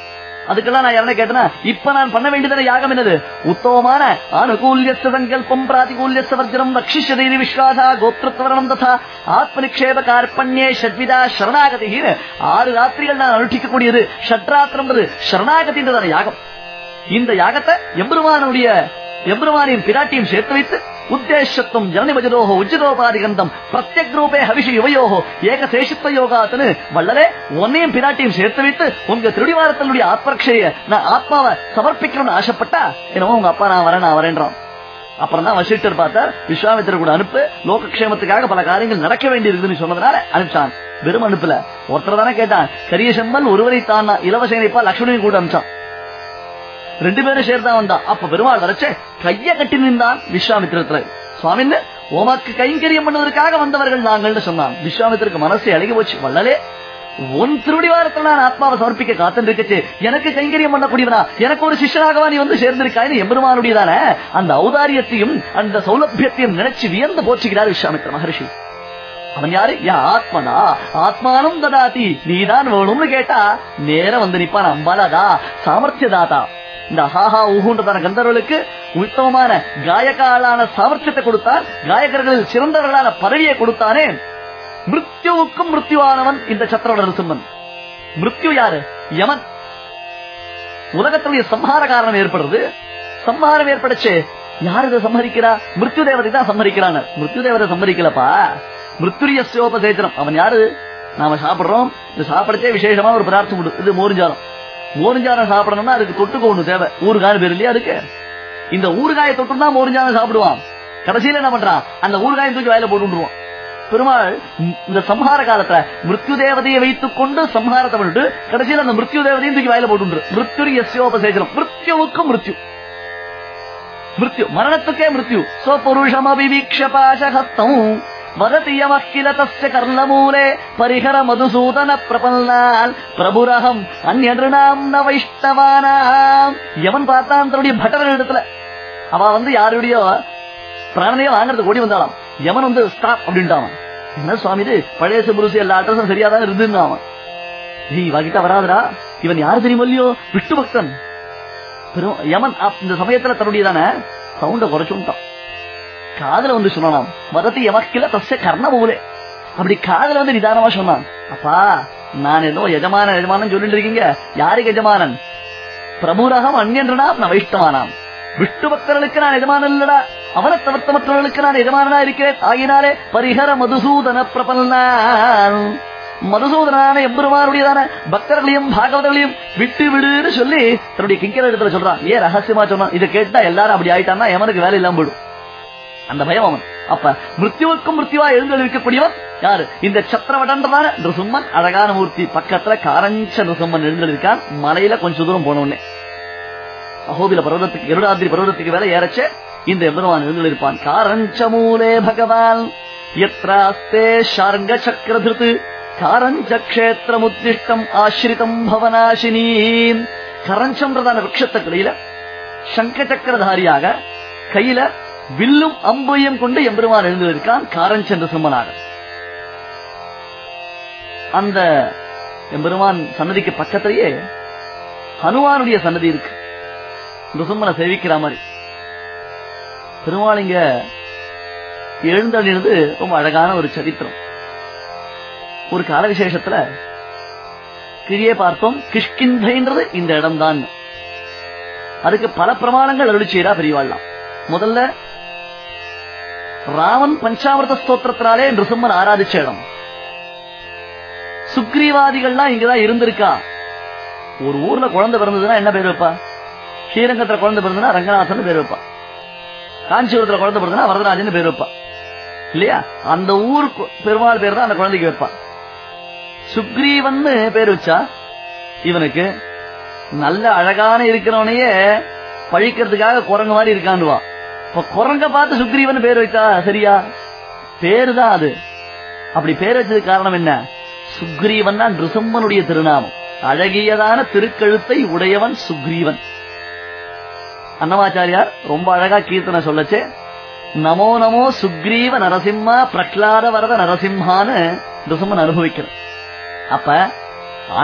அதுக்கெல்லாம் நான் யாரே கேட்டேன் இப்ப நான் பண்ண வேண்டியதான யாகம் என்னது? உத்தமமான ஆனுகூல்ய சங்கல்பம் பிராதிகூல்ய வர்ஜனம் விஸ்வாசா கோத்திரத்வரணம் ததா ஆத்ம நிக்ஷேப கார்பண்யே ஷட்விதா சரணாகதி ஆறு ராத்திரிகள் நான் அனுஷ்டிக்கக்கூடியது ஷட்ராத்திரம்ன்றது சரணாகதின்றதான யாகம். இந்த யாகத்தை எம்பெருமானுடைய எம்பெருமானையும் பிராட்டியும் சேர்த்து வைத்து உத்தேசத்துவம் ஜனனிபஜரோஹோ உச்சிதோபாதிகந்தம் பிரத்யக் ரூபே ஹவிஷ யுவயோகோ ஏக சேஷித்வ யோகாத்துன்னு வள்ளலே உன்னையும் பிராட்டியும் சேர்த்து வைத்து உங்க திருடிவாரத்தினுடைய ஆத்மரட்சைய நான் ஆத்மாவை சமர்ப்பிக்கணும்னு ஆசைப்பட்டா என்னவோ உங்க அப்பா நான் வரேன் நான் வரேன்றான் அப்புறம் தான் வசிட்டர் பார்த்தார் விஸ்வாமித்திர கூட அனுப்பு லோகக்ஷேமத்துக்காக பல காரியங்கள் நடக்க வேண்டி இருக்குதுன்னு சொன்னதுனால அனுப்பிச்சான். வெறும் அனுப்பல. ஒருத்தர் தானே கேட்டான் கரிய செம்மல் ஒருவரை தான் இலவசனைப்பா லட்சுமணி கூட அனுப்பிச்சான். ரெண்டு பேரும் சேர்ந்தா வந்தா அப்ப பெருமாள் வரைச்சே கைய கட்டி நின்றான் விஸ்வாமித்திரத்துல. சுவாமின்னு உமக்கு கைங்கரியம் பண்ணுவதற்காக வந்தவர்கள் நாங்கள்னு சொன்னான். விஸ்வாமித்திற்கு மனசு அழகி போச்சு. வள்ளலே உன் திருடிவாரத்தில் நான் ஆத்மாவை சமர்ப்பிக்க காத்திருக்கச்சு எனக்கு கைங்கரியம் பண்ணக்கூடியவனா? எனக்கு ஒரு சிஷ்யனாகவா நீ வந்து சேர்ந்திருக்காயின்னு எம்பெருமானுடையதான? அந்த ஔதாரியத்தையும் அந்த சௌலபியத்தையும் நினைச்சு வியந்து போற்றுகிறார் விஸ்வாமித்ர மகர்ஷி. அவன் யாரு? யா ஆத்மனா? ஆத்மானும் ததாதி. நீதான் வேணும்னு கேட்டா நேரம் வந்து நிப்பான். அம்பாலாதா சாமர்த்தியதாதா. இந்த ஹாஹா ஊகுன்றதான கந்தர்களுக்கு உத்தமமான காயகாலான சாமர்த்தியத்தை கொடுத்தான் காயகர்களில் சிறந்தவர்களான பதவியை கொடுத்தானே. மிருத்யுவுக்கும் மிருத்யுவானவன் இந்த சத்திரவட நரசிம்மன். மிருத்யு யாரு? யமன். உலகத்தினுடைய சம்ஹார காரணம் ஏற்படுறது. சம்ஹாரம் ஏற்படுச்சு. யார் இதை சம்மரிக்கிறா மிருத்யு தேவதை தான் சம்மரிக்கிறான் மிருத்யு தேவதை சம்மரிக்கலப்பா மிருத்துரிய சிவோபசேச்சனம். அவன் யாரு? நாம சாப்பிடுறோம். இது சாப்பிடச்சே விசேஷமா ஒரு பிரார்த்தம் உண்டு. இது மோரிஞ்சாலும் மோரிஞ்சாரம் சாப்பிடணும்னா அதுக்கு தொட்டுக்க ஒண்ணு தேவை. ஊறுகாய் பேர் இல்லையா அதுக்கு? இந்த ஊறுகாயை தொட்டு தான் மோரிஞ்சாரம் சாப்பிடுவான். கடைசியில என்ன பண்றான்? அந்த ஊறுகாயை தூக்கி வாயில போட்டுருவான் பெருமாள் இந்த சம்ஹார காலத்துல மிருத்யு தேவதையை வைத்துக் கொண்டு சம்ஹாரத்தை பண்ணிட்டு கடைசியில் அந்த மிருத்யு தேவதையும் தூக்கி வாயில போட்டு மிருத்யு எஸ்யோபசேஜனம் மிருத்யுவுக்கும் மிருத்யு. மிருத்யு. மரணத்துக்கே மிருத்யு. சோ அபிவீக்ஷ பாசஹஸ்தம் வததி யமः கில தஸ்ய கர்ணமூலே பரிஹர மதுசூதன பிரபன்னான் பிரபுரகம் அந்நிருணாம் ந வைஷ்ணவானாம் எவன் பார்த்தான் தன்னுடைய பட்டரன் இடத்துல அவ வந்து யாருடைய பிராணனையே வாங்குறதுக்கு ஓடி வந்தாலாம் எவன் வந்து ஸ்டாப் அப்படின்ட்டான் என்ன சுவாமி இது பழைய புருஷு எல்லா அட்ரஸும் சரியாதான் இருந்துன்னு அவன் நீ வாங்கிட்டா வராதரா இவன் யாரு தெரியுமோ இல்லையோ விஷ்ணு பக்தன் பெரும் யமன் இந்த சமயத்துல தன்னுடையதான சவுண்ட குறைச்சுட்டான் காதல வந்து சொன்னான் வதத்தி எமக்கில தச கர்ண போலே அப்படி காதல வந்து நிதானமா சொன்னான் அப்பா நான் ஏதோ எஜமான எஜமானன் சொல்லிட்டு இருக்கீங்க யாருக்கு எஜமானன் பிரபுரகம் அந்நியன்றனா நான் வைஷ்டமானான் விஷ்ணு பக்தர்களுக்கு நான் எஜமானன் இல்லடா அவன தவிர்த்த மற்றவர்களுக்கு நான் எஜமானனா இருக்கிறேன் ஆகினாலே பரிஹர மதுசூதன பிரபன்னான் மதுசூதனான எம்பெருமானுடையதான பக்தர்களையும் பாகவதர்களையும் விட்டு விடுன்னு சொல்லி தன்னுடைய கிங்கர இடத்துல சொல்றான் ஏன் ரகசியமா சொன்னான் இதை கேட்டா எல்லாரும் அப்படி ஆயிட்டான்னா எவனுக்கு வேலை இல்லாம போயிடும் அந்த பயம் அவன் அப்ப மிருத்யுவுக்கும் மிருத்யுவா எழுந்தளிக்கக்கூடியவன் யாரு? இந்த சத்திரவடன்றதான நிருசும்மன். அழகான மூர்த்தி. பக்கத்துல காரஞ்ச நிருசும்மன் எழுந்தளிக்கான் மலையில கொஞ்ச தூரம் போன அகோபில பர்வதத்துக்கு கருடாதிரி பர்வதத்துக்கு வேலை ஏறச்ச இந்த எம்பெருமான் எழுந்தளிப்பான் காரஞ்ச மூலே பகவான். எத்ராஸ்தே ஷார்ங்க சக்கரதிருத்து. காரஞ்ச கஷேத்திரமுத்திஷ்டம் ஆசிரிதம் பவனாசினி கரஞ்சம்ன்றதான விரக்ஷத்துக்கிடையில சங்க சக்கரதாரியாக கையில வில்லும் அம்பையும் கொண்டு எம்பெருமான் எழுந்திருக்கான் காரஞ்சென்ற சிம்மனாக அந்த எம்பெருமான் சன்னதிக்கு பக்கத்திலேயே ஹனுமானுடைய சன்னதி இருக்கு. நிருசிம்மனை சேவிக்கிற மாதிரி. பெருமாள் இங்க ரொம்ப அழகான ஒரு சரித்திரம். ஒரு கால விசேஷத்துல கிரியே பார்த்தோம் கிஷ்கிந்தைன்றது இந்த இடம்தான். அதுக்கு பல பிரமாணங்கள் அருளிச்சீரா செய்யறா பெரியவாள்லாம். முதல்ல ராமன் பஞ்சாமிரத ஸ்தோத்திரத்தினாலே நிருசிம்மன் ஆராதிச்ச இடம் சுக்ரீவாதிகள்லாம் இங்கதான் இருந்திருக்கா? ஒரு ஊர்ல குழந்தை பிறந்ததுன்னா என்ன பேர் வைப்பா? ஸ்ரீரங்கத்துல குழந்தை பிறந்ததுன்னா ரங்கநாதன் பேர் வைப்பா. காஞ்சிபுரத்துல குழந்தை பிறந்ததுன்னா வரதராஜன் பேர் வைப்பா. இல்லையா? அந்த ஊர் பெருமாள் பேர் தான் அந்த குழந்தைக்கு வைப்பா. சுக்ரீவன் பேர் வச்சா இவனுக்கு நல்ல அழகான இருக்கிறவனையே பழிக்கிறதுக்காக குரங்கு மாதிரி இருக்கான்னுவா. இப்ப குரங்க பார்த்து சுக்ரீவன் பேர் வைச்சா சரியா? பேரு தான் அது. அப்படி பேர் வச்சது காரணம் என்ன? சுக்ரீவன் தான் ரிசம்பனுடைய திருநாமம். அழகியதான திருக்கழுத்தை உடையவன் சுக்ரீவன். அன்னமாச்சாரியார் ரொம்ப அழகா கீர்த்தனை சொல்லச்சு. நமோ நமோ சுக்ரீவ நரசிம்மா பிரகலாத வரத நரசிம்மான்னு ரிசம்பன் அனுபவிக்கிறான் அப்ப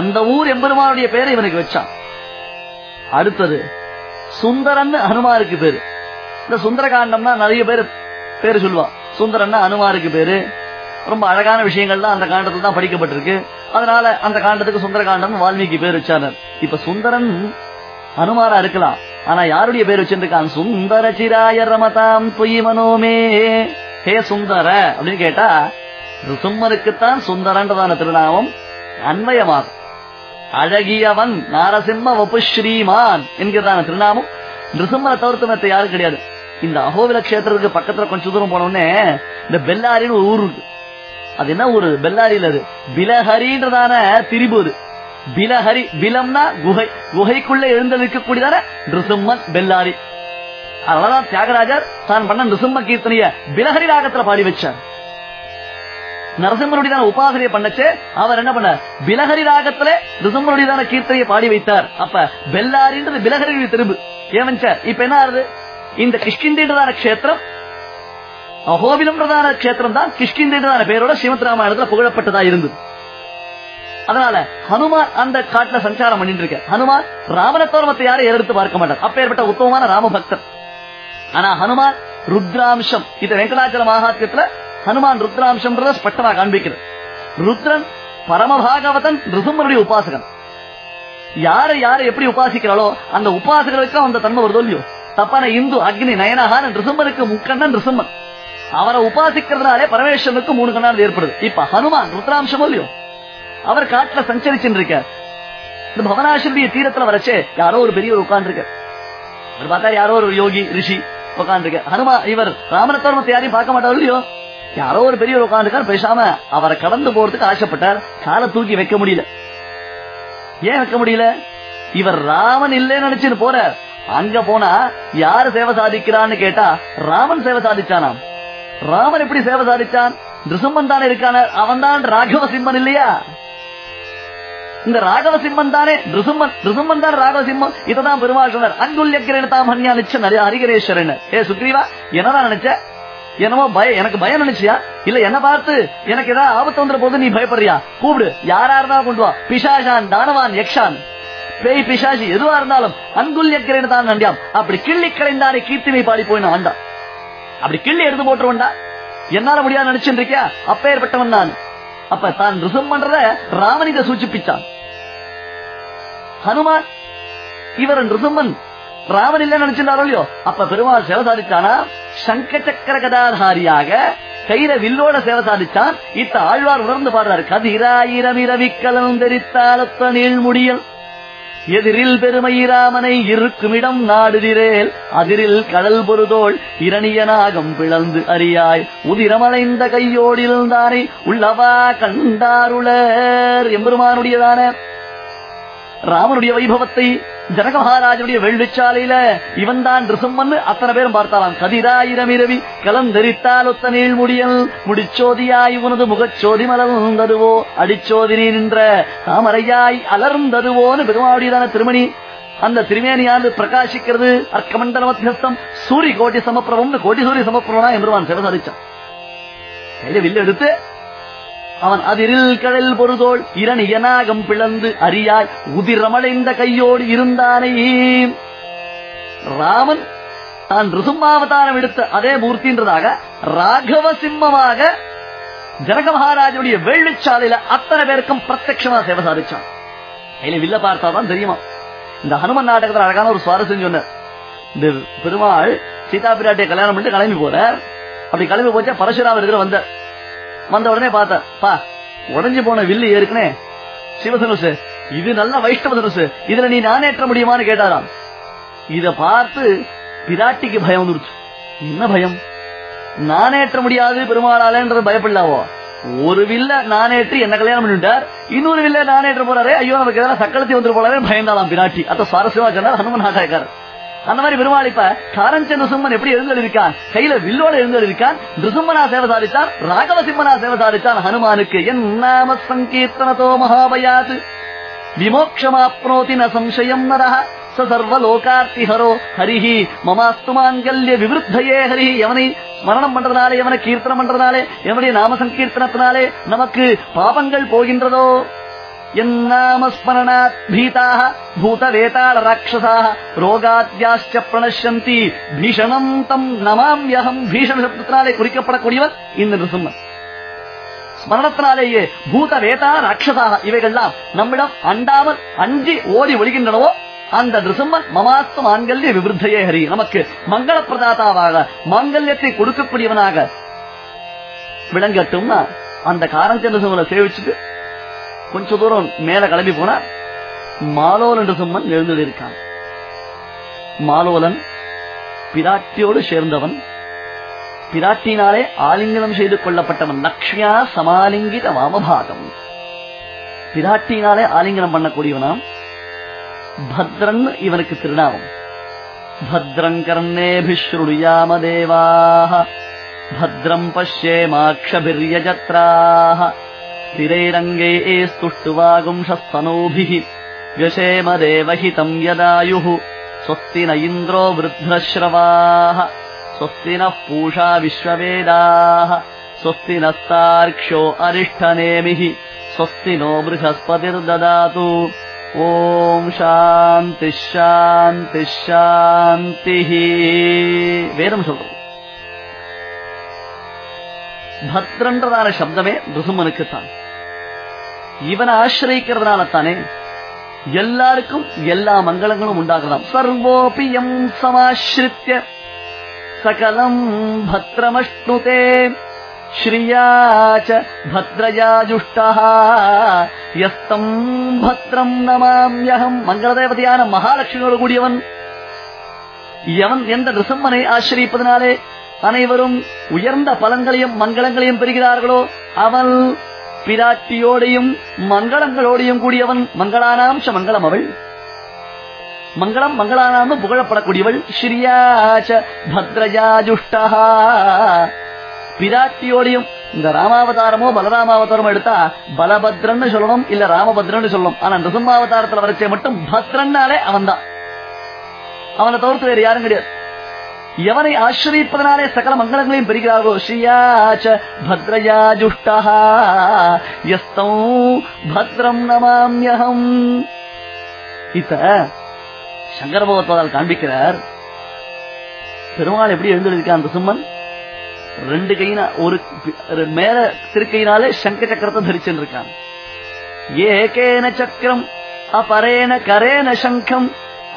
அந்த ஊர் எம்பெருமானுடைய பேரை இவனுக்கு வச்சான். அடுத்தது சுந்தரன் ஹனுமாருக்கு பேரு. இந்த சுந்தரகாண்டம்னா நிறைய பேர் பேரு சொல்லுவான் சுந்தரன்னா அனுமாருக்கு பேரு. ரொம்ப அழகான விஷயங்கள் தான் அந்த காண்டத்துல தான் படிக்கப்பட்டிருக்கு. அதனால அந்த காண்டத்துக்கு சுந்தரகாண்டம் வால்மீகி பேர் வச்சானர் இப்ப சுந்தரன் அனுமாரா இருக்கலாம். ஆனா யாருடைய பேர் வச்சிருக்கான் சுந்தர சிராய ரமதாம் பொய் மனோமே. ஹே சுந்தர அப்படின்னு கேட்டா ரிசும்மனுக்குத்தான் சுந்தரன்றதான திருநாமம் அன்வயமாகும் அழகியவன் நாரசிம்ம வபு ஸ்ரீமான் என்கிறதான திருநாமம். நிருசிம்மரை தவிர்த்து மத்த யாரும் கிடையாது. இந்த அகோவில கஷேத்திரத்துக்கு பக்கத்துல கொஞ்சம் தூரம் போனோடனே இந்த பெல்லாரின்னு ஒரு ஊர் இருக்கு. அது என்ன ஊரு? பெல்லாரியில் அது. பிலஹரின்றதான திரிபு அது. பிலஹரி பிலம்னா குகை. குகைக்குள்ள எழுந்தளிக்கக்கூடியதான நிருசிம்மன் பெல்லாரி. அதனாலதான் தியாகராஜர் தான் பண்ண நிருசிம்ம கீர்த்தனைய பிலஹரி ராகத்துல பாடி வச்சார். நரசிம்மனுடையதான உபாசனையை பண்ணச்சு அவர் என்ன பண்ண பிலஹரி ராகத்துல நிருசிம்மனுடையதான கீர்த்தனையை பாடி வைத்தார். அப்ப பெல்லாரின்றது பிலஹரி திரும்பு ஏவன் இப்ப என்ன ஆறுது இந்த கிஷ்கிந்தேடுதான கஷேத்திரம் அகோபிலம் பிரதான கஷேத்திரம் தான் கிஷ்கிந்தேடுதான பேரோட ஸ்ரீமத் ராமாயணத்துல புகழப்பட்டதா இருந்தது. அதனால ஹனுமான் அந்த காட்டுல சஞ்சாரம் பண்ணிட்டு இருக்க. ஹனுமான் ராமனை தவிர மத்த யாரும் எதிர்த்து பார்க்க மாட்டார். அப்பேற்பட்ட உத்தமமான ராம பக்தர் ஆனா ஹனுமான் ருத்ராம்சம் இது வெங்கடாச்சல மகாத்யத்துல ஹனுமான் ருத்ராம்சம் ஸ்பஷ்டமா காண்பிக்கிறது. ருத்ரன் பரமபாகவதன் ரிசும்மனுடைய உபாசகன். யாரை யாரை எப்படி உபாசிக்கிறாளோ அந்த உபாசகர்களுக்கு அந்த தன்மை வருதோ இல்லையோ? தப்பான இந்து அக்னி நயனகான ரிசும்மனுக்கு முக்கண்ணன் ரிசும்மன் அவரை உபாசிக்கிறதுனாலே பரமேஸ்வரனுக்கு மூணு கண்ணால் ஏற்படுது. இப்ப ஹனுமான் ருத்ராம்சமோ இல்லையோ? அவர் காட்டுல சஞ்சரிச்சுட்டு இருக்க இந்த பவனாசிரிய தீரத்துல வரச்சே யாரோ ஒரு பெரியவர் உட்கார்ந்து அவர் பார்த்தா யாரோ ஒரு யோகி ரிஷி உட்கார்ந்து ஹனுமா இவர் ராமனத்தோர் மத்த யாரையும் பார்க்க மாட்டார் இல்லையோ? யாரோ ஒரு பெரியவர் உட்காந்துருக்கார் பேசாம அவரை கடந்து போறதுக்கு ஆசைப்பட்டார். காலை தூக்கி வைக்க முடியல. ஏன் வைக்க முடியல? இவர் ராமன் இல்லைன்னு நினைச்சுன்னு போறார். அங்க போனா யாரு சேவை சாதிக்கிறான்னு கேட்டா ராமன் சேவை சாதிச்சானாம். ராமன் எப்படி சேவை சாதிச்சான்? நிருசிம்மன் தானே இருக்கான அவன் தான் ராகவ சிம்மன் இல்லையா? இந்த ராகவ சிம்மன் தானே நிருசிம்மன் நிருசிம்மன் தான் ராகவ சிம்மன் இதான் பெருமாள் சொன்னார் அங்குல்யக்கிரேன் தாம் ஹன்யா நிச்ச நிறைய ஹரிகரேஸ்வரன் ஏ சுக்ரீவா என்னதான் நினைச்ச? என்னமோ பய எனக்கு பயம் நினைச்சியா? இல்ல என்ன பார்த்து? எனக்கு ஏதாவது ஆபத்து வந்துற போது நீ பயப்படுறியா? கூப்பிடு. யாரா இருந்தாலும் கொண்டு வா. பிசாஷான் தானவான் யக்ஷான். பேய் பிசாசி எதுவா இருந்தாலும் அன்குல் எக்கிறேன் தான் நண்டியாம் அப்படி கிள்ளி கலைந்தானே கீர்த்தினை பாடி போயின நான் அப்படி கிள்ளி எடுத்து போட்டுருவண்டா என்னால முடியாது நினைச்சுட்டு இருக்கியா அப்பேற்பட்டவன் நான். அப்ப தான் ரிசம் பண்றத ராமனிக சூச்சிப்பிச்சான். ஹனுமான் இவரன் ரிசம்மன் ராமன் இல்ல நினைச்சிருந்தாரோ இல்லையோ? அப்ப பெருமாள் சேவை சாதிச்சானா? சங்க சக்கர கதாதாரியாக கையில வில்லோட சேவை சாதிச்சான். இத்த ஆழ்வார் உணர்ந்து பாடுறாரு கதிராயிரம் இரவி கலந்தரித்தாலத்த நீள்முடியல். எதிரில் பெருமையிராமனை இருக்குமிடம் நாடுதிரேல் அதிரில் கடல் பொருதோள் இரணியனாகம் பிளந்து அறியாய். உதிரமலைந்த தானே உள்ளவா கண்டாருளர். எம்பெருமானுடையதான ராமனுடைய வைபவத்தை ஜனக மகாராஜனுடைய வெள்ளிச்சாலையில இவன் தான் ரிசம்மன் அத்தனை பேரும் பார்த்தாலாம். கதிராயிரம் இரவி கலந்தரித்தால் ஒத்த நீள் முடியல் முடிச்சோதியாய் உனது முகச்சோதி மலர்ந்ததுவோ அடிச்சோதி நின்ற தாமரையாய் அலர்ந்ததுவோன்னு பெருமாவுடையதான திருமணி. அந்த திருமேனியானது பிரகாசிக்கிறது அர்க்கமண்டல மத்தியஸ்தம். சூரிய கோட்டி சமப்பிரபம் கோட்டி சூரிய சமப்பிரபனா என்று சேவை சாதிச்சான். கையில வில்லு எடுத்து அவன் அதிரில் கடல் பொருதோள் இரணியனாகம் பிளந்து அறியாய் உதிரமடைந்த கையோடு இருந்தானே. ராமன் தான் ரிசுமாவதாரம் எடுத்த அதே மூர்த்தின்றதாக ராகவ சிம்மமாக ஜனக மகாராஜனுடைய வெள்ளிச்சாலையில அத்தனை பேருக்கும் பிரத்யமா சேவை சாதிச்சான். கையில வில்ல பார்த்தாதான் தெரியுமா? இந்த ஹனுமன் நாடகத்தில் அழகான ஒரு சுவாரஸ்யம் சொன்னார். இந்த பெருமாள் சீதா பிராட்டியை கல்யாணம் பண்ணிட்டு கிளம்பி போற அப்படி கிளம்பி போச்சா பரசுராமர் இருக்கிற வந்த வந்த உடனே பார்த்த பா உடஞ்சு போன வில்லு ஏற்கனவே. சிவதனுசு இது நல்ல வைஷ்ணவ தனுசு இதுல நீ நானேற்ற முடியுமான்னு கேட்டாராம். இத பார்த்து பிராட்டிக்கு பயம் வந்துருச்சு. என்ன பயம்? நானேற்ற முடியாது பெருமாளாலேன்றது பயப்படலாவோ? ஒரு வில்ல நானேற்றி என்ன கல்யாணம் பண்ணிட்டார் இன்னொரு வில்ல நானேற்ற போறாரு ஐயோ நமக்கு எதாவது சக்களத்தி வந்துட்டு போறாரு பயந்தாலாம் பிராட்டி. அத்த சுவாரஸ்யமா சொன்னார் ஹனுமன் நாட்டாயக்காரர் அந்த மாதிரி பெருமாள் இப்ப காரஞ்ச நிருசும்மன் எப்படி எழுந்தல் இருக்கான் கையில வில்லோட எழுந்தல் இருக்கான் நிருசும்மனா சேவை சாதித்தான் ராகவ சிம்மனா சேவை சாதித்தான். ஹனுமானுக்கு என் நாம சங்கீர்த்தனதோ மகாபயாது. விமோக்ஷமாப்னோதி ந சம்சயம் நரஹ. ச சர்வலோகார்த்திஹரோ ஹரிஹி. மமாஸ்து மாங்கல்ய விவருத்தையே ஹரிஹி எவனை ஸ்மரணம் பண்றதுனாலே எவனை கீர்த்தனம் பண்றதுனாலே எவனுடைய நாம சங்கீர்த்தனத்தினாலே நமக்கு பாபங்கள் போகின்றதோ என்னாமஸ்மரணாத் பீதாக பூதவேதாள ராட்சசாக ரோகாத்யாச்ச பிரணஷ்யந்தி பீஷணம் தம் நமாம்யகம் பீஷண சப்தத்தினாலே குறிக்கப்படக்கூடியவர் இந்த நிருசிம்மன் ஸ்மரணத்தினாலேயே பூத வேதா ராட்சசாக இவைகள்லாம் நம்மிடம் அண்டாமல் அஞ்சி ஓடி ஒழிகின்றனவோ அந்த நிருசிம்மன் மமாஸ்து மாங்கல்ய விவருத்தையே ஹரி நமக்கு மங்கள பிரதாதாவாக மாங்கல்யத்தை கொடுக்கக்கூடியவனாக விளங்கட்டும்னா அந்த காரஞ்ச நிருசிம்மனை சேவிச்சுட்டு கொஞ்ச தூரம் மேல கிளம்பி போனா மாலோல் என்ற சும்மன் எழுந்திருக்கான் மாலோலன் பிராட்டியோடு சேர்ந்தவன். பிராட்டினாலே ஆலிங்கனம் செய்து கொள்ளப்பட்டவன் லக்ஷ்யா சமாலிங்கித வாமபாகம். பிராட்டினாலே ஆலிங்கனம் பண்ணக்கூடியவனாம் பத்ரன் இவனுக்கு திருநாமம். பத்ரங் கர்ணேபிஸ்ருணுயாம தேவாக பத்ரம் பஷ்யேமாட்சபிர்யஜத்ராக स्थिरैरङ्गे एस्तुष्टुवागुंशः सनौभिः व्यसेमदेवहितम् यदायुः स्वस्ति न इन्द्रो वृद्धश्रवाः स्वस्ति नः पूषा विश्ववेदाः स्वस्ति नस्तार्क्ष्यो अरिष्ठनेमिः स्वस्ति नो बृहस्पतिर्ददातु। ॐ शान्तिः शान्ति शान्तिः। பத்ரன்றதான சப்தமே ருகுமனுக்கு தான் இவனை ஆசிரியக்கிறதுனால தானே எல்லாருக்கும் எல்லா மங்களங்களும் உண்டாகலாம் சர்வோபியம் சமாசிரித்ய சகலம் பத்ரமஷ்ணுதே ஸ்ரீயாச்ச பத்ரஜாஜுஷ்டா பத்ரயா யஸ்தம் பத்ரம் நமாம்யகம் மங்களதேவதையான மகாலட்சுமியோடு கூடியவன் எவன் எந்த ரிசம்மனை ஆசிரியப்பதனாலே அனைவரும் உயர்ந்த பலன்களையும் மங்களங்களையும் பெறுகிறார்களோ அவள் பிராட்டியோடையும் மங்களங்களோடையும் கூடியவன் மங்களானாம்ச மங்களம் அவள். மங்களம் மங்களானாம் புகழப்படக்கூடியவள் ஸ்ரீயாச்ச பத்ரஜாஜுஷ்டா பிராட்டியோடையும் இந்த ராமாவதாரமோ பலராமாவதாரமோ எடுத்தா பலபத்ரன்னு சொல்லணும் இல்ல ராமபத்ரன்னு சொல்லணும். ஆனா நிருசிம்மாவதாரத்துல வரைச்சே மட்டும் பத்ரன்னாலே அவன் தான் அவனை தவிர்த்து வேறு யாரும் கிடையாது. எவனை ஆசிரியப்பதனாலே சகல மங்களங்களையும் பெறுகிறாரோ? ஸ்ரீயாச்ச பத்ரயா ஜுஷ்டா. யஸ்தம் பத்ரம் நமாம்யகம் இத்த சங்கர பகவத்வாதால் காண்பிக்கிறார் பெருமாள் எப்படி எழுந்திருக்கா அந்த சும்மன் ரெண்டு கையினா ஒரு மேல திருக்கையினாலே சங்க சக்கரத்தை தரிச்சிருக்கான் ஏகேன சக்கரம் அபரேன கரேன சங்கம்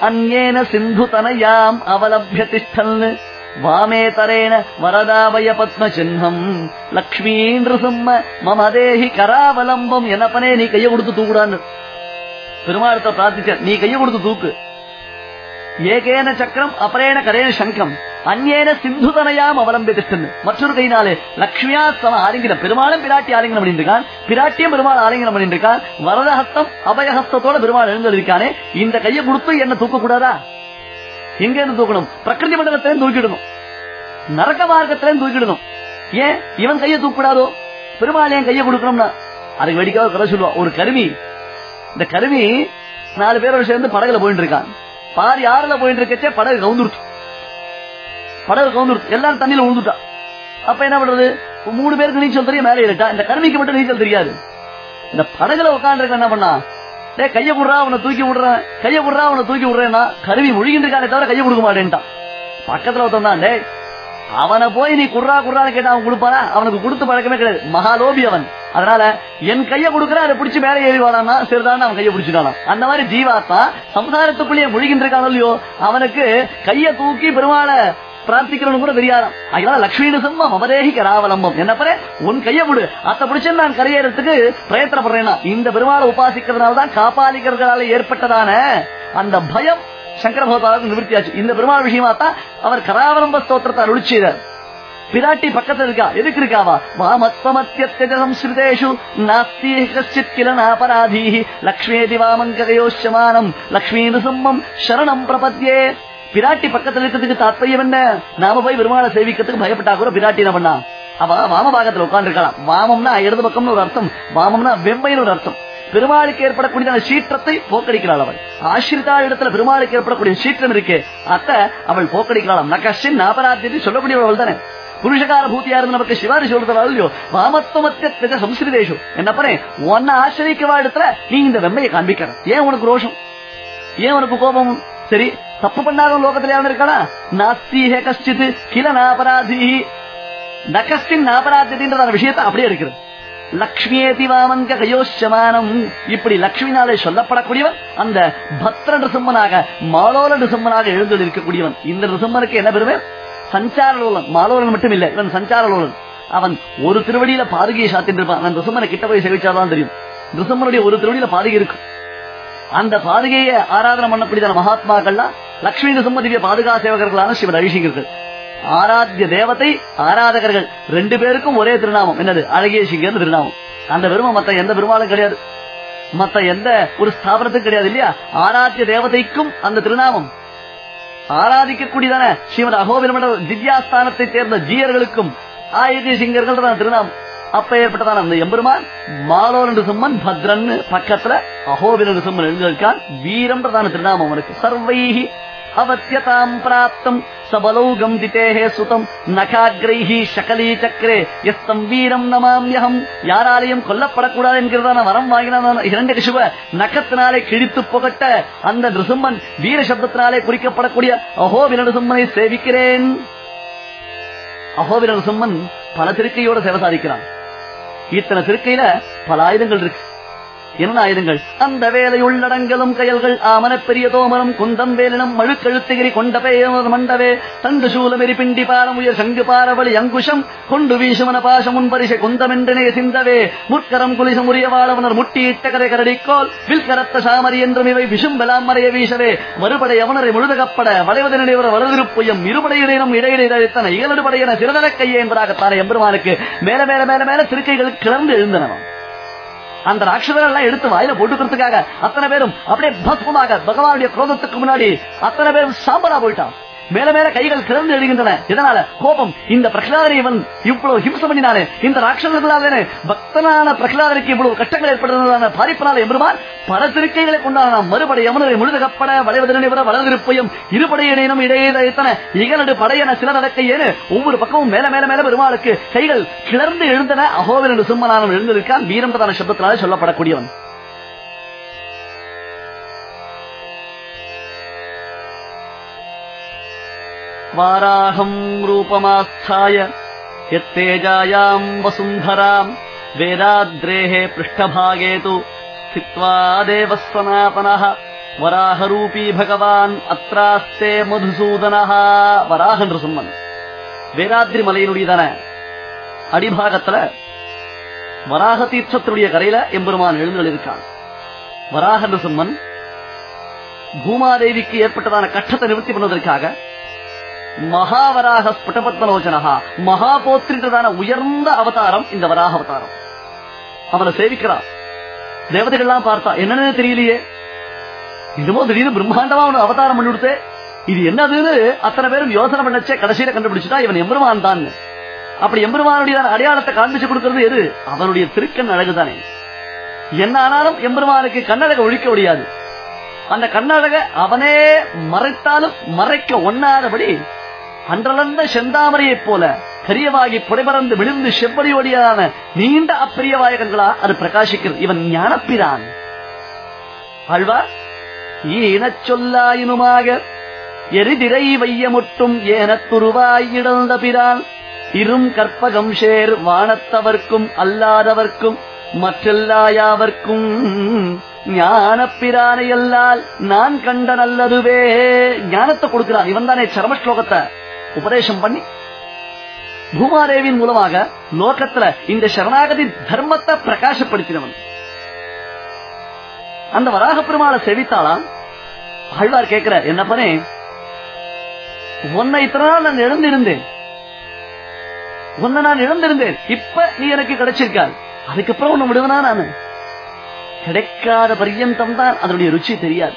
அந்நேன சிந்து தனயாம் அவலபிய திஷ்டல் வாமேதரேன வரதாபய பத்ம சின்னம் லக்ஷ்மீ நிருசிம்ம மம தேஹி கராவலம்பம். என்னப்பனே நீ கையை கொடுத்து தூக்குடான்னு. பெருமாளத்தை பிரார்த்திச்ச நீ கையை கொடுத்து தூக்கு. ஏகேன சக்கரம் அபரேன கரேன சங்கம். அந்நேன சிந்துதனையாம் அவலம்பி மற்றொரு கையினாலே லக்ஷ்மியா சம ஆலிங்கனம். பெருமாளும் பிராட்டி ஆலிங்கனம் பண்ணிருக்கான் பிராட்டியும் பெருமாள் ஆலிங்கனம் பண்ணிருக்கான் வரதஹஸ்தம் அபயஹஸ்தத்தோட பெருமாள் எழுந்திருக்கானே இந்த கையை கொடுத்து என்ன தூக்க கூடாதா எங்க இருந்து தூக்கணும்? பிரகிருதி மண்டலத்திலும் தூக்கிடணும். நரக மார்க்கத்திலும் தூக்கிடணும். ஏன்? இவன் கையை தூக்கூடாதோ பெருமாள் ஏன் கையை கொடுக்கணும்னா? அதுக்கு வேடிக்காக கதை சொல்லுவான் ஒரு கருவி. இந்த கருவி நாலு பேரோட சேர்ந்து படகுல போயிட்டு இருக்கான். பாதி ஆறுல போயிட்டு இருக்கச்சே படகு கவுந்துருச்சு. படகு கவுந்துருச்சு. எல்லாரும் தண்ணியில விழுந்துட்டா அப்ப என்ன பண்றது? மூணு பேருக்கு நீச்சல் தெரியும் மேலே ஏறிட்டா. இந்த கருவிக்கு மட்டும் நீச்சல் தெரியாது. இந்த படகுல உட்காந்துருக்க என்ன பண்ணா? டே கைய விடுறா அவனை தூக்கி விடுறேன் கைய விடுறா அவனை தூக்கி விடுறேன்னா கருவி முழுகிட்டு இருக்கானே தவிர கைய கொடுக்க மாட்டேன்ட்டான். பக்கத்துல ஒருத்தன் தான் டே அவனை போய் நீ குர்ரா குர்ரான்னு கேட்டா அவன் கொடுப்பானா? அவனுக்கு கொடுத்து பழக்கமே கிடையாது. மகாலோபி அவன். அதனால என் கைய கொடுக்கற அதை பிடிச்சு மேலே ஏறி வாடானா சரிதான் அவன் கைய பிடிச்சிட்டானா அந்த மாதிரி ஜீவாத்தா சம்சாரத்துக்குள்ளேயே முழுகின்றிருக்கான் இல்லையோ அவனுக்கு கைய தூக்கி பெருமாளை பிரார்த்திக்கிறவனு கூட தெரியாதாம். அதனால லட்சுமி நிசம்மம் அவரேகி ராவலம்பம். என்ன உன் கைய விடு. அத்தை பிடிச்சு நான் கரையேறதுக்கு பிரயத்தனப்படுறேன்னா. இந்த பெருமாளை உபாசிக்கிறதுனால தான் காப்பாளிக்கிறதுனால ஏற்பட்டதான அந்த பயம் சங்கர பகவதாவுக்கு நிவர்த்தியாச்சு. இந்த பெருமாள் விஷயமா தான் அவர் கராவரம்ப ஸ்தோத்திரத்தை அருள் செய்தார் பிராட்டி பக்கத்துல இருக்கா? எதுக்கு இருக்காவா? வாமத்வமத்தியத்யஜ சம்ஸ்கிருதேஷு நாஸ்தி கஷ்டித் கில நாபராதீஹி லக்ஷ்மேதி வாமங்கயோஷமானம் லக்ஷ்மீ நிசும்மம் சரணம் பிரபத்யே பிராட்டி பக்கத்துல இருக்கிறதுக்கு தாத்பரியம் என்ன நாம போய் பெருமாளை சேவிக்கிறதுக்கு பயப்பட்டா கூட பிராட்டி என்ன பண்ணா அவ வாம பாகத்துல உட்கார்ந்து இருக்கலாம் வாமம்னா இடது பக்கம்னு ஒரு அர்த்தம் வாமம்னா வெம்மைன்னு ஒரு அர்த்தம் பெருமாளுக்கு ஏற்படக்கூடிய சீற்றத்தை போக்கடிக்கிறாள் அவள். ஆசிரிதா இடத்துல பெருமாளுக்கு ஏற்படக்கூடிய சீற்றம் இருக்கு. அத்த அவள் போக்கடிக்கலாம் நகஷின் நாபராத்தியத்தை சொல்லக்கூடியவள் தானே. புருஷகார பூத்தியா இருந்து நமக்கு சிவாரி சொல்றதா இல்லையோ? வாமத்துவமத்திய சம்ஸ்கிருதேஷு. என்ன பண்ணே உன்னை ஆசிரியக்கவா இடத்துல நீ இந்த வெம்மையை காண்பிக்கிற ஏன் உனக்கு ரோஷம்? ஏன் உனக்கு கோபம்? சரி தப்பு பண்ணாத லோகத்துல யாரும் இருக்கானா? நாஸ்தீஹ கஷ்டித் கில நாபராதி நகஸ்டின் நாபராதின்றதான விஷயத்தை அப்படியே இருக்கிறது லக்ஷ்மியேதி வாமன் கயோஷமானம் இப்படி லக்ஷ்மினாலே சொல்லப்படக்கூடியவன் அந்த பத்ர நிருசம்மனாக மாலோல நிருசம்மனாக எழுந்து இருக்கக்கூடியவன் இந்த நிருசம்மனுக்கு என்ன பெருமை? சஞ்சாரலோலன் மாலோலன் மட்டும் இல்ல இவன் சஞ்சாரலோலன் அவன் ஒரு திருவடியில பாதுகையை சாத்தின்றிருப்பான். இருப்பான் அந்த நிருசிம்மனை கிட்ட போய் சேவிச்சாதான் தெரியும். நிருசிம்மனுடைய ஒரு திருவடியில பாதுகை இருக்கும். அந்த பாதுகையை ஆராதனை பண்ணக்கூடியதான மகாத்மாக்கள்லாம் லட்சுமி நிருசிம்ம திவ்ய பாதுகா சேவகர்களான சிவன் அழிசிகர்கள் ஆராத்திய தேவதை ஆராதகர்கள். ரெண்டு பேருக்கும் ஒரே திருநாமம். என்னது? அழகிய சிங்கர் திருநாமம். அந்த பெருமை மத்த எந்த பெருமாளும் கிடையாது. மத்த எந்த ஒரு ஸ்தாபனத்துக்கும் கிடையாது இல்லையா? ஆராத்திய தேவதைக்கும் அந்த திருநாமம். ஆராதிக்கக்கூடியதான ஸ்ரீமத் அகோபிரமண திவ்யாஸ்தானத்தை சேர்ந்த ஜீயர்களுக்கும் ஆயுத சிங்கர்கள் தான் திருநாமம். அப்ப ஏற்பட்டதான அந்த எம்பெருமான் மாலோரண்டு சும்மன் பத்ரன் பக்கத்துல அகோபிரண்டு சும்மன் எழுந்திருக்கான் வீரம்ன்றதான திருநாமம் அவனுக்கு. சர்வைஹி அவத்தியதாம் प्राप्तम्। சபலௌகம் திதேஹே सुतम्। நகாகிரைஹி சகலீ சக்கரே எஸ்தம் வீரம் நமாமியகம் யாராலையும் கொல்லப்படக்கூடாது என்கிறதான வரம் வாங்கினான இரண்டு கிசுவ நகத்தினாலே கிழித்து புகட்ட அந்த நிருசிம்மன் வீர சப்தத்தினாலே குறிக்கப்படக்கூடிய அஹோபிர நிருசிம்மனை சேவிக்கிறேன் அஹோபிர நிருசிம்மன் பல திருக்கையோட சேவை சாதிக்கிறான்। இத்தனை திருக்கையில பல ஆயுதங்கள் இருக்கு। என்ன அந்த வேலை உள்ளடங்கலும் கயல்கள் ஆமன பெரிய தோமரம் குந்தம் வேலினம் மழுக்கழுத்துகிரி கொண்ட பெயர் மண்டவே தண்டு சூலமெரி பிண்டி பாரம் உயர் சங்கு பாரவழி அங்குஷம் கொண்டு வீசுமன பாசம் முன்பரிசை குந்தமென்றனே சிந்தவே முற்கரம் குலிசம் உரிய வாழவனர் முட்டியிட்ட கரை கரடிக்கோல் வில்கரத்த சாமரி என்றும் இவை விசும்பலாம் மறைய வீசவே மறுபடை அவனரை முழுதகப்பட வளைவது நினைவர் வலதிருப்புயம் இருபடையினும் இடையிலே தன இகலடுபடையன சிறதர கையே என்பதாகத்தான எம்பெருமானுக்கு மேல மேல மேல மேல திருக்கைகள் கிளர்ந்து எழுந்தனவன் அந்த ராட்சதர்கள் எல்லாம் எடுத்து வாயில போட்டுக்கிறதுக்காக அத்தனை பேரும் அப்படியே பஸ்மமாக பகவானுடைய குரோதத்துக்கு முன்னாடி அத்தனை பேரும் சாம்பலா போயிட்டான். மேல மேல கைகள் திறந்து எழுகின்றன. இதனால கோபம். இந்த பிரகலாதனை இவன் இவ்வளவு ஹிம்சம் பண்ணினாலே இந்த ராட்சசர்களாலே பக்தனான பிரகலாதனுக்கு இவ்வளவு கஷ்டங்கள் ஏற்படுறதான பாதிப்பினால எம்பெருமான் பல திருக்கைகளை கொண்டான மறுபடை யமுனரை முழுதகப்பட விட வளர்ந்திருப்பையும் இருபடையினும் இடையே தன இகலடு படையன சில நடக்கையேன்னு ஒவ்வொரு பக்கமும் மேல மேல மேல பெருமாளுக்கு கைகள் கிளர்ந்து எழுந்தன. அகோவன் என்று சிம்மனானம் எழுந்திருக்கான். வீரம்பதான சப்தத்தினாலே சொல்லப்படக்கூடியவன். வாராகம் ரூபமாஸ்தாய யத்தேஜாயாம் வசுந்தராம் வேதாத்ரேः पृष्ठभागे तु स्थित्वा देवः सनातनः வராகரூபி பகவான் அத்ராஸ்தே மதுசூதனஹ வராக என்று சொன்னன் வேதாத்ரி மலையினுடையதான அடிபாகத்துல வராக தீர்த்தத்தினுடைய கரையில எம்பெருமான் எழுந்தெழுதிருக்கான் வராக என்று சொன்னன் பூமாதேவிக்கு ஏற்பட்டதான கட்டத்தை நிவர்த்தி பண்ணுவதற்காக மகாவராக ஸ்புடபத்மலோச்சனகா மகாபோத்ரின்றதான உயர்ந்த அவதாரம் இந்த வராக அவதாரம். அவனை சேவிக்கிறான் தேவதைகள்லாம் பார்த்தா என்னன்னு தெரியலையே. இதுவோ திடீர்னு பிரம்மாண்டமா அவனு அவதாரம் பண்ணி கொடுத்தே. இது என்னதுன்னு அத்தனை பேரும் யோசனை பண்ணச்சே கடைசியில கண்டுபிடிச்சுட்டா இவன் எம்பெருமான் தான் அப்படி எம்பெருமானுடைய அடையாளத்தை காண்பிச்சு கொடுக்கறது எது? அவனுடைய திருக்கண் அழகுதானே. என்ன ஆனாலும் எம்பெருமானுக்கு கண்ணழக ஒழிக்க முடியாது. அந்த கண்ணழக அவனே மறைத்தாலும் மறைக்க ஒண்ணாதபடி அன்றளந்த செந்தாமரையைப் போல கரியவாகி புடைபறந்து விழுந்து செவ்வடியோடியான நீண்ட அப்பெரியவாய கண்களா அது பிரகாசிக்கிறது. இவன் ஞானப்பிரான். ஆழ்வார் ஈன சொல்லாயினுமாக எரிதிரை வையமுட்டும் ஏனத்துருவாய் இடந்த பிரான். இரும் கற்பகம் சேர் வானத்தவர்க்கும் அல்லாதவர்க்கும் மற்றெல்லாயாவர்க்கும் ஞானப்பிரானையல்லால் நான் கண்ட நல்லதுவே. ஞானத்தை கொடுக்கிறான். இவன் தானே சரமஸ்லோகத்தை உபதேசம் பண்ணி பூமாதேவியின் மூலமாக லோகத்துல இந்த சரணாகதி தர்மத்தை பிரகாசப்படுத்தினவன். அந்த வராக பெருமாளை செவித்தாளாம். ஆழ்வார் கேட்கிற என்ன பண்ணே? உன்னை இத்தனை நாள் நான் இழந்திருந்தேன். உன்னை நான் இழந்திருந்தேன். இப்ப நீ எனக்கு கிடைச்சிருக்காள் அதுக்கப்புறம் உன்னை விடுவனா நானு? கிடைக்காத பரியந்தம் தான் அதனுடைய ருச்சி தெரியாது.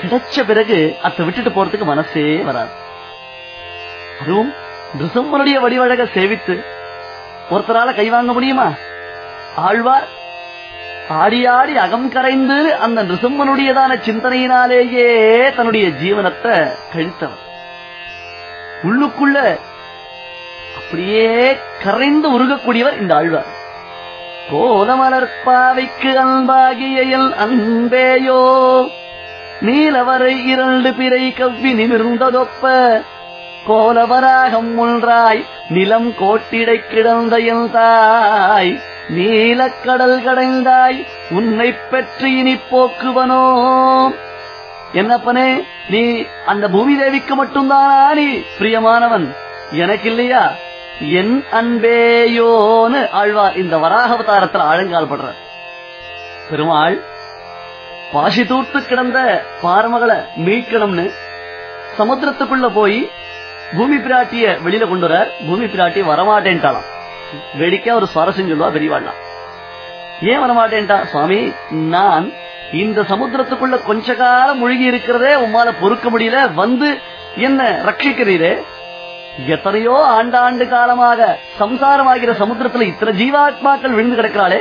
கிடைச்ச பிறகு அதை விட்டுட்டு போறதுக்கு மனசே வராது. அதுவும் நிருசம்மனுடைய வடிவழக சேவித்து ஒருத்தரால கை வாங்க முடியுமா? ஆழ்வார் ஆடி ஆடி அகம் கரைந்து அந்த நிருசம்மனுடையதான சிந்தனையினாலேயே தன்னுடைய ஜீவனத்தை கழித்தவர். உள்ளுக்குள்ள அப்படியே கரைந்து உருகக்கூடியவர் இந்த ஆழ்வார். கோலமலர்பாவைக்கு அன்பாகியல் அன்பேயோ நீலவரை இரண்டு பிறை கவ்வி நிமிர்ந்ததொப்ப கோலவராகம் ஒன்றாய் நிலம் கோட்டிடை கிடந்த என் தாய். நீலக்கடல் கடைந்தாய் உன்னை பெற்று இனி போக்குவனோ? என்னப்பனே நீ அந்த பூமி தேவிக்கு மட்டும்தானா நீ பிரியமானவன்? எனக்கு இல்லையா என் அன்பேயோன்னு ஆழ்வார் இந்த வராக அவதாரத்தில் ஆழங்கால் படுற. பெருமாள் பாசி தூர்த்து கிடந்த பார்மகளை மீட்கணும்னு சமுத்திரத்துக்குள்ள போய் பூமி பிராட்டிய வெளியில கொண்டு வர பூமி பிராட்டி வரமாட்டேன்ட்டாலாம் வெடிக்க ஒரு சுவாரஸ்யம் சொல்லுவா பெரியவாள்லாம். ஏன் வரமாட்டேன்டா சுவாமி நான் இந்த சமுத்திரத்துக்குள்ள கொஞ்ச காலம் முழுகி இருக்கிறதே உம்மால பொறுக்க முடியல. வந்து என்ன ரட்சிக்கிறீரே. எத்தனையோ ஆண்டாண்டு காலமாக சம்சாரமாகிற சமுத்திரத்துல இத்தனை ஜீவாத்மாக்கள் விழுந்து கிடக்கிறாளே.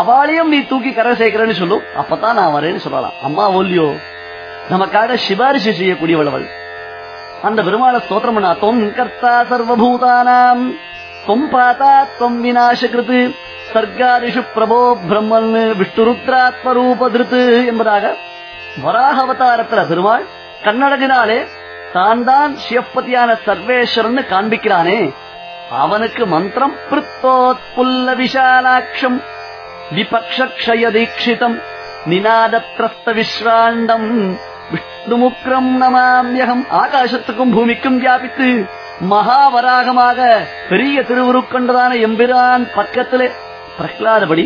அவளையும் நீ தூக்கி கரை சேர்க்கிறேன்னு சொல்லும். அப்பதான் நான் வரேன்னு சொல்லலாம். அம்மா ஓல்லியோ நமக்காக சிபாரிசு செய்யக்கூடியவளவள் அந்த பெருமாள ஸ்தோத்திரம் பண்ணா தொம் கர்த்தா சர்வபூதானாம். தொம் பாத்தா தொம் விநாசகிருத்து. சர்க்காதிஷு பிரபோ பிரம்மன் விஷ்ணுருத்ராத்மரூப திருத்து என்பதாக வராக அவதாரத்துல பெருமாள் கண்ணழகினாலே தான் தான் சிவப்பதியான சர்வேஸ்வரன் காண்பிக்கிறானே. அவனுக்கு மந்திரம் பிரித்தோத் புல்ல விஷாலாட்சம். விபக்ஷய தீட்சிதம். நினாதத்ரஸ்த விஸ்ராண்டம். விஷ்ணுமுக்ரம் நமாமியகம் ஆகாசத்துக்கும் பூமிக்கும் வியாபித்து மகாவராகமாக பெரிய திருவுருக்கொண்டதான எம்பிரான் பக்கத்திலே பிரகலாதபடி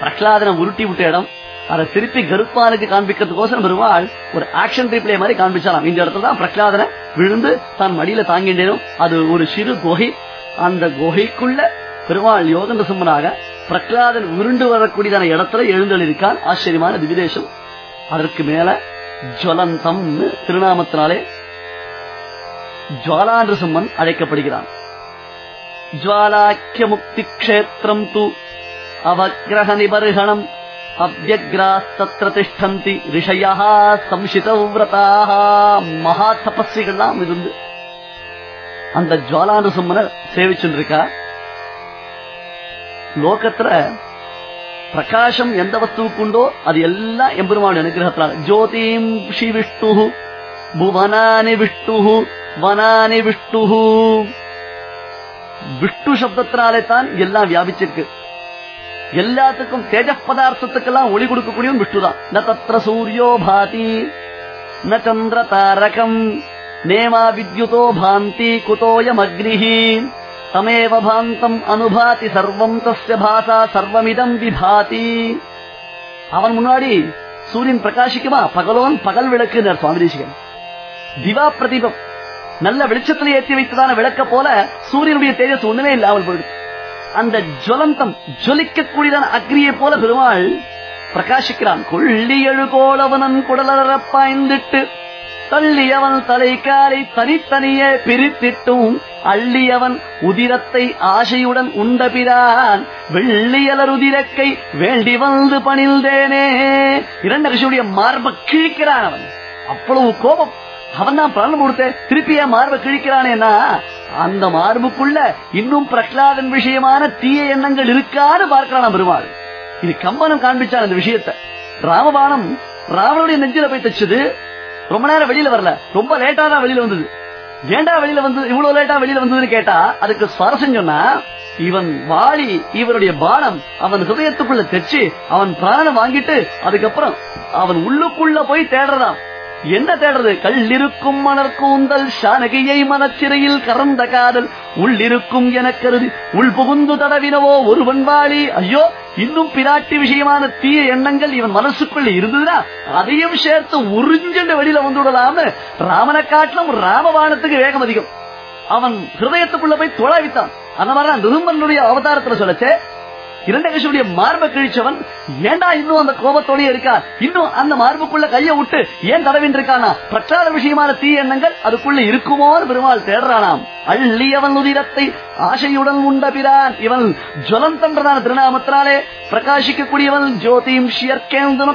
பிரகலாதனை உருட்டி விட்ட இடம் அதை திருப்பி கருப்பானுக்கு காண்பிக்கிறதுக்கோசரம் பெருமாள் ஒரு ஆக்ஷன் ரீப்ளே மாதிரி காண்பிச்சாலாம் இந்த இடத்துல தான் பிரகலாதனை விழுந்து தான் மடியில தாங்கின்றேனும் அது ஒரு சிறு குகை. அந்த குகைக்குள்ள பெருமாள் யோகந்த சிம்மனாக பிரகலாதன் உருண்டு வரக்கூடியதான இடத்துல எழுந்தளிருக்கான் ஆச்சரியமான திவிதேசம் அதற்கு மேல ஜுவலந்தம் திருநாமத்தினாலே ஜுவாலாந்திரசிம்மன் அழைக்கப்படுகிறான். ஜுவாலாக்கிய முக்தி கஷேத்திரம் து அவகிரக நிபர்ஹணம் அவ்வகிராஸ்திரதிஷ்டந்தி ரிஷயா சம்சிதவிரதாக மகா தபஸ்விகள்லாம் இருந்து அந்த ஜுவாலாந்திரசிம்மனை சேவிச்சுருக்கா லோகத்துல பிரகாசம் எந்த வஸ்துவுக்கு உண்டோ அது எல்லாம் எம்பெருமான் அனுகிரகத்தினால ஜோதிம் ஸ்ரீ விஷ்ணு புவனானி விஷ்ணு வனானி விஷ்ணு விஷ்ணு சப்தத்தினாலே தான் எல்லாம் வியாபிச்சிருக்கு எல்லாத்துக்கும் தேஜ பதார்த்தத்துக்கெல்லாம் ஒளி கொடுக்கக்கூடிய விஷ்ணு தான் ந தத்திர சூரியோ பாதி ந சந்திர தாரகம் நேமா வித்யுதோ தமேவ பாந்தம் அனுபாதி சர்வம் தஸ்ய பாசா சர்வமிதம் விபாதி அவன் முன்னாடி சூரியன் பிரகாசிக்குமா? பகலோன் பகல் விளக்குனர் சுவாமி தேசிகன் திவா பிரதீபம். நல்ல வெளிச்சத்தில் ஏற்றி வைத்ததான விளக்க போல சூரியனுடைய தேஜஸ் ஒண்ணுமே இல்லாமல் போயிடுது. அந்த ஜுவலந்தம் ஜொலிக்கக்கூடியதான அக்னியை போல பெருமாள் பிரகாசிக்கிறான். கொள்ளி எழுகோளவனன் குடலற பாய்ந்திட்டு தள்ளியவன் தலைக்காலை தனித்தனியே பிரித்திட்டும். அள்ளியவன் உதிரத்தை ஆசையுடன் உண்டபிரான். வெள்ளியலர் உதிரக்கை வேண்டி வந்து பணிந்தேனே. இரண்டு ரிஷியுடைய மார்பை கிழிக்கிறான் அவன் அவ்வளவு கோபம். அவன் தான் பிராணம் கொடுத்த திருப்பிய மார்பை கிழிக்கிறானேனா அந்த மார்புக்குள்ள இன்னும் பிரகலாதன் விஷயமான தீய எண்ணங்கள் இருக்கான்னு பார்க்கிறான் பெருமாள். இது கம்பனம் காண்பிச்சான் அந்த விஷயத்தை. ராமபானம் ராவனுடைய நெஞ்சில போய் தச்சது. ரொம்ப நேரம் வெளியில வரல. ரொம்ப லேட்டா தான் வெளியில வந்தது. ஏண்டா வெளியில வந்து இவ்வளவு லேட்டா வெளியில வந்ததுன்னு கேட்டா அதுக்கு சுவாரஸ்யம் சொன்னா இவன் வாளி இவனுடைய பானம் அவன் ஹிருதயத்துக்குள்ள தைச்சு அவன் பிராணம் வாங்கிட்டு அதுக்கப்புறம் அவன் உள்ளுக்குள்ள போய் தேடுறதான் என்ன தேடுறது? கல்லிருக்கும் மணற்கூந்தல் சானகியை மனச்சிறையில் கறந்த காதல் உள்ளிருக்கும் என கருதி உள் புகுந்து தடவினவோ ஒருவன் வன்வாளி ஐயோ இன்னும் பிராட்டி விஷயமான தீய எண்ணங்கள் இவன் மனசுக்குள்ள இருந்ததுன்னா அதையும் சேர்த்து உறிஞ்சண்டு வெளியில வந்துடலாம்னு ராமனை காட்டிலும் ராமபானத்துக்கு வேகம் அதிகம். அவன் ஹிருதயத்துக்குள்ள போய் தொலைவித்தான். அந்த மாதிரி நிரும்பனுடைய அவதாரத்துல சொல்லச்சே இரண்டகேஷனுடைய மார்பை கிழிச்சவன் ஏண்டா இன்னும் அந்த கோபத்தோடய இருக்கா? இன்னும் அந்த மார்புக்குள்ள கைய விட்டு ஏன் தடவின் இருக்கானா பிரச்சார விஷயமான தீ எண்ணங்கள் அதுக்குள்ள இருக்குமோன்னு பெருமாள் தேடுறானாம். அள்ளியவன் உதிரத்தை ஆசையுடன் உண்ட பிரான் இவன் ஜுவலந்தன்றதான திருநாமத்தினாலே பிரகாசிக்கக்கூடியவன் ஜோதிம் ஷியர்கேந்து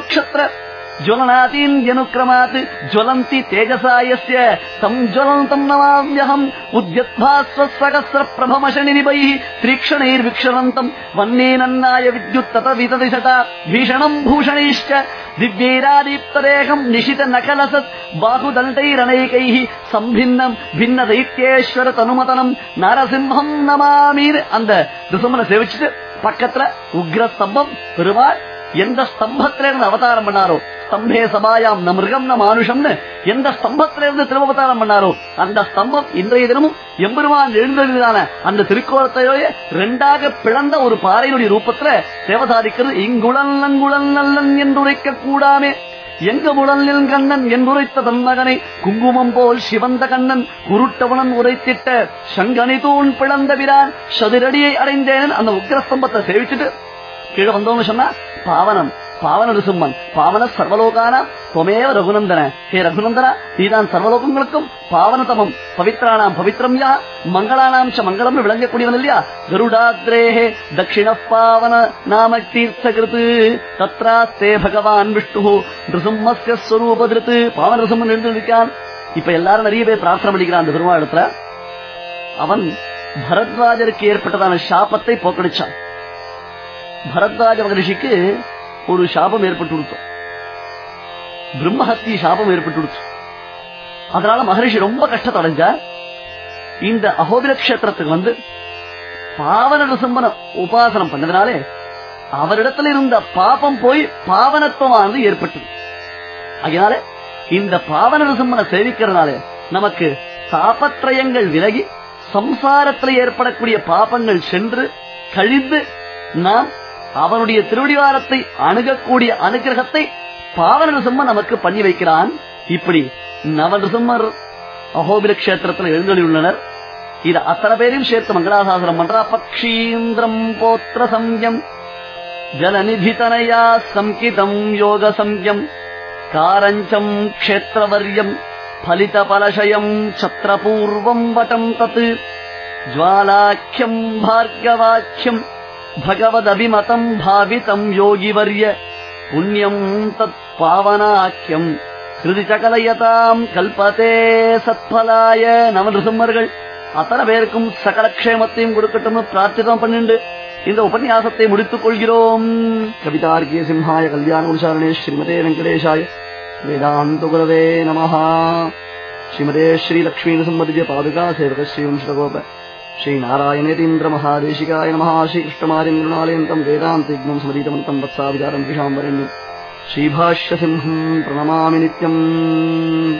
நட்சத்திர ज्वलनातीन्यनुक्रमात् ज्वलन्ति तेजसा यस्य तम् ज्वलन्तम् नमाम्यहम् उद्यत्भास्वसहस्रप्रभमशनिनिभैः त्रीक्षणैर्विक्षणन्तम् वन्नेनन्नाय विद्युत्तत वितदिशता भीषणम् भूषणैश्च दिव्यैरादीप्तदेहम् निशित नकलसत् बाहुदण्डैरनैकैः सम्भिन्नम् भिन्न दैत्येश्वर तनुमतनम् நரசிம்மம் நமாமீர் அந்த ரிசமனை சேவிச்சுட்டு பக்கத்துல உக்ர ஸ்தம்பம் பெருமாள் எந்த ஸ்தம்பத்தில இருந்து அவதாரம் பண்ணாரோ? ஸ்தம்பே சபாயாம் ந மிருகம் ந மானுஷம்னு எந்த ஸ்தம்பத்தில இருந்து திருவவதாரம் பண்ணாரோ? அந்த ஸ்தம்பம் இன்றைய தினமும் எம்பெருமான் எழுந்ததான அந்த திருக்கோலத்தையோய ரெண்டாக பிளந்த ஒரு பாறையினுடைய ரூபத்துல தேவதாதிக்கிறது. இங்குழல் நங்குழல் நல்லன் என்றுரைக்க கூடாமே. எங்க உடலில் கண்ணன் என்றுரைத்த தன் மகனை குங்குமம் போல் சிவந்த கண்ணன் குருட்டவனன் உரைத்திட்ட சங்கனி தூண் பிளந்த விரான் சதுரடியை அடைந்தேன். அந்த உக்ரஸ்தம்பத்தை சேவிச்சுட்டு கீழே வந்தோம்னு சொன்னா பாவனம். பாவன ரிசும்மன் பாவன சர்வலோகான துவமேவ ரகுநந்தன. ஹே ரகுநந்தன நீதான் சர்வலோகங்களுக்கும் பாவனதமம். பவித்ராணாம் பவித்ரம் யா மங்களானாம் ச மங்களம் விளங்கக்கூடியவன் இல்லையா? கருடாத்ரேஹே தட்சிண பாவன நாம தீர்த்தகிருத்து தத்ராஸ்தே பகவான் விஷ்ணு ரிசும்மஸ்ய ஸ்வரூபதிருத்து. பாவன ரிசும்மன் எழுந்திருக்கான் இப்ப எல்லாரும் நிறைய பேர் பிரார்த்தனை பண்ணிக்கிறான் அந்த பெருமாள் இடத்துல. அவன் பரத்வாஜருக்கு ஏற்பட்டதான சாபத்தை போக்கடிச்சான் பரத்வாஜ மகரிஷிக்கு ஒரு சாபம் ஏற்பட்டு கொடுத்தோம் பிரம்மஹத்தி சாபம் ஏற்பட்டு கொடுத்தோம் அதனால மகரிஷி ரொம்ப கஷ்டத்தை அடைஞ்சார். இந்த அகோபில கஷேத்திரத்துக்கு வந்து பாவன ரிசம்பன உபாசனம் பண்ணதுனாலே அவரிடத்துல இருந்த பாபம் போய் பாவனத்துவமானது ஏற்பட்டது. அதனால இந்த பாவன ரிசம்பனை சேவிக்கிறதுனால நமக்கு தாபத்திரயங்கள் விலகி சம்சாரத்தில் ஏற்படக்கூடிய பாபங்கள் சென்று கழிந்து நாம் அவனுடைய திருவடிவாரத்தை அணுகக்கூடிய அனுகிரகத்தை பாவன நமக்கு பண்ணி வைக்கிறான். இப்படி நவநரசிம்மர் அகோபில கஷேத்திரத்தில் எழுந்தொழியுள்ளனர். இது அத்தனை பேரையும் சேர்த்து மங்களாசாசனம் பண்றா. பக்ஷீந்திரம் போத்திர சம்யம் ஜலநிதிதனையா சங்கிதம் யோக சம்யம் காரஞ்சம் கஷேத்திரவரியம் பலித பலசயம் சத்திரபூர்வம் வட்டம் தத்து ஜுவாலாக்கியம் பார்கவாக்கியம் भगवदभिमतम् भावितम् योगिवर्य पुण्यम् तत् பாவனாக்கியம் கிருதி சகலயதாம் கல்பதே சத்பலாய நவ நிருசிம்மர்கள் அத்தனை பேருக்கும் சகல க்ஷேமத்தையும் கொடுக்கட்டும் பிரார்த்தனை பண்ணிண்டு இந்த உபன்யாசத்தை முடித்துக் கொள்கிறோம் கவிதார்கிய சிம்ஹாய கல்யாண உச்சாரணே ஸ்ரீமதே வெங்கடேஷாய வேதாந்த குரவே நமஹா ஸ்ரீமதே ஸ்ரீ லக்ஷ்மீ நரசிம்மதிவ்ய பாதுகா சேவக ஸ்ரீவம்சகோப श्रीनारायणेतीन्द्रमहादेशिकायनमहाशि इष्टमालिम् मृणालयन्तम् वेदान्तिज्ञम् समरीतवन्तम् वत्साविचारम् पिशाम् वरम् श्रीभाष्यसिंहम् प्रणमामि नित्यम्।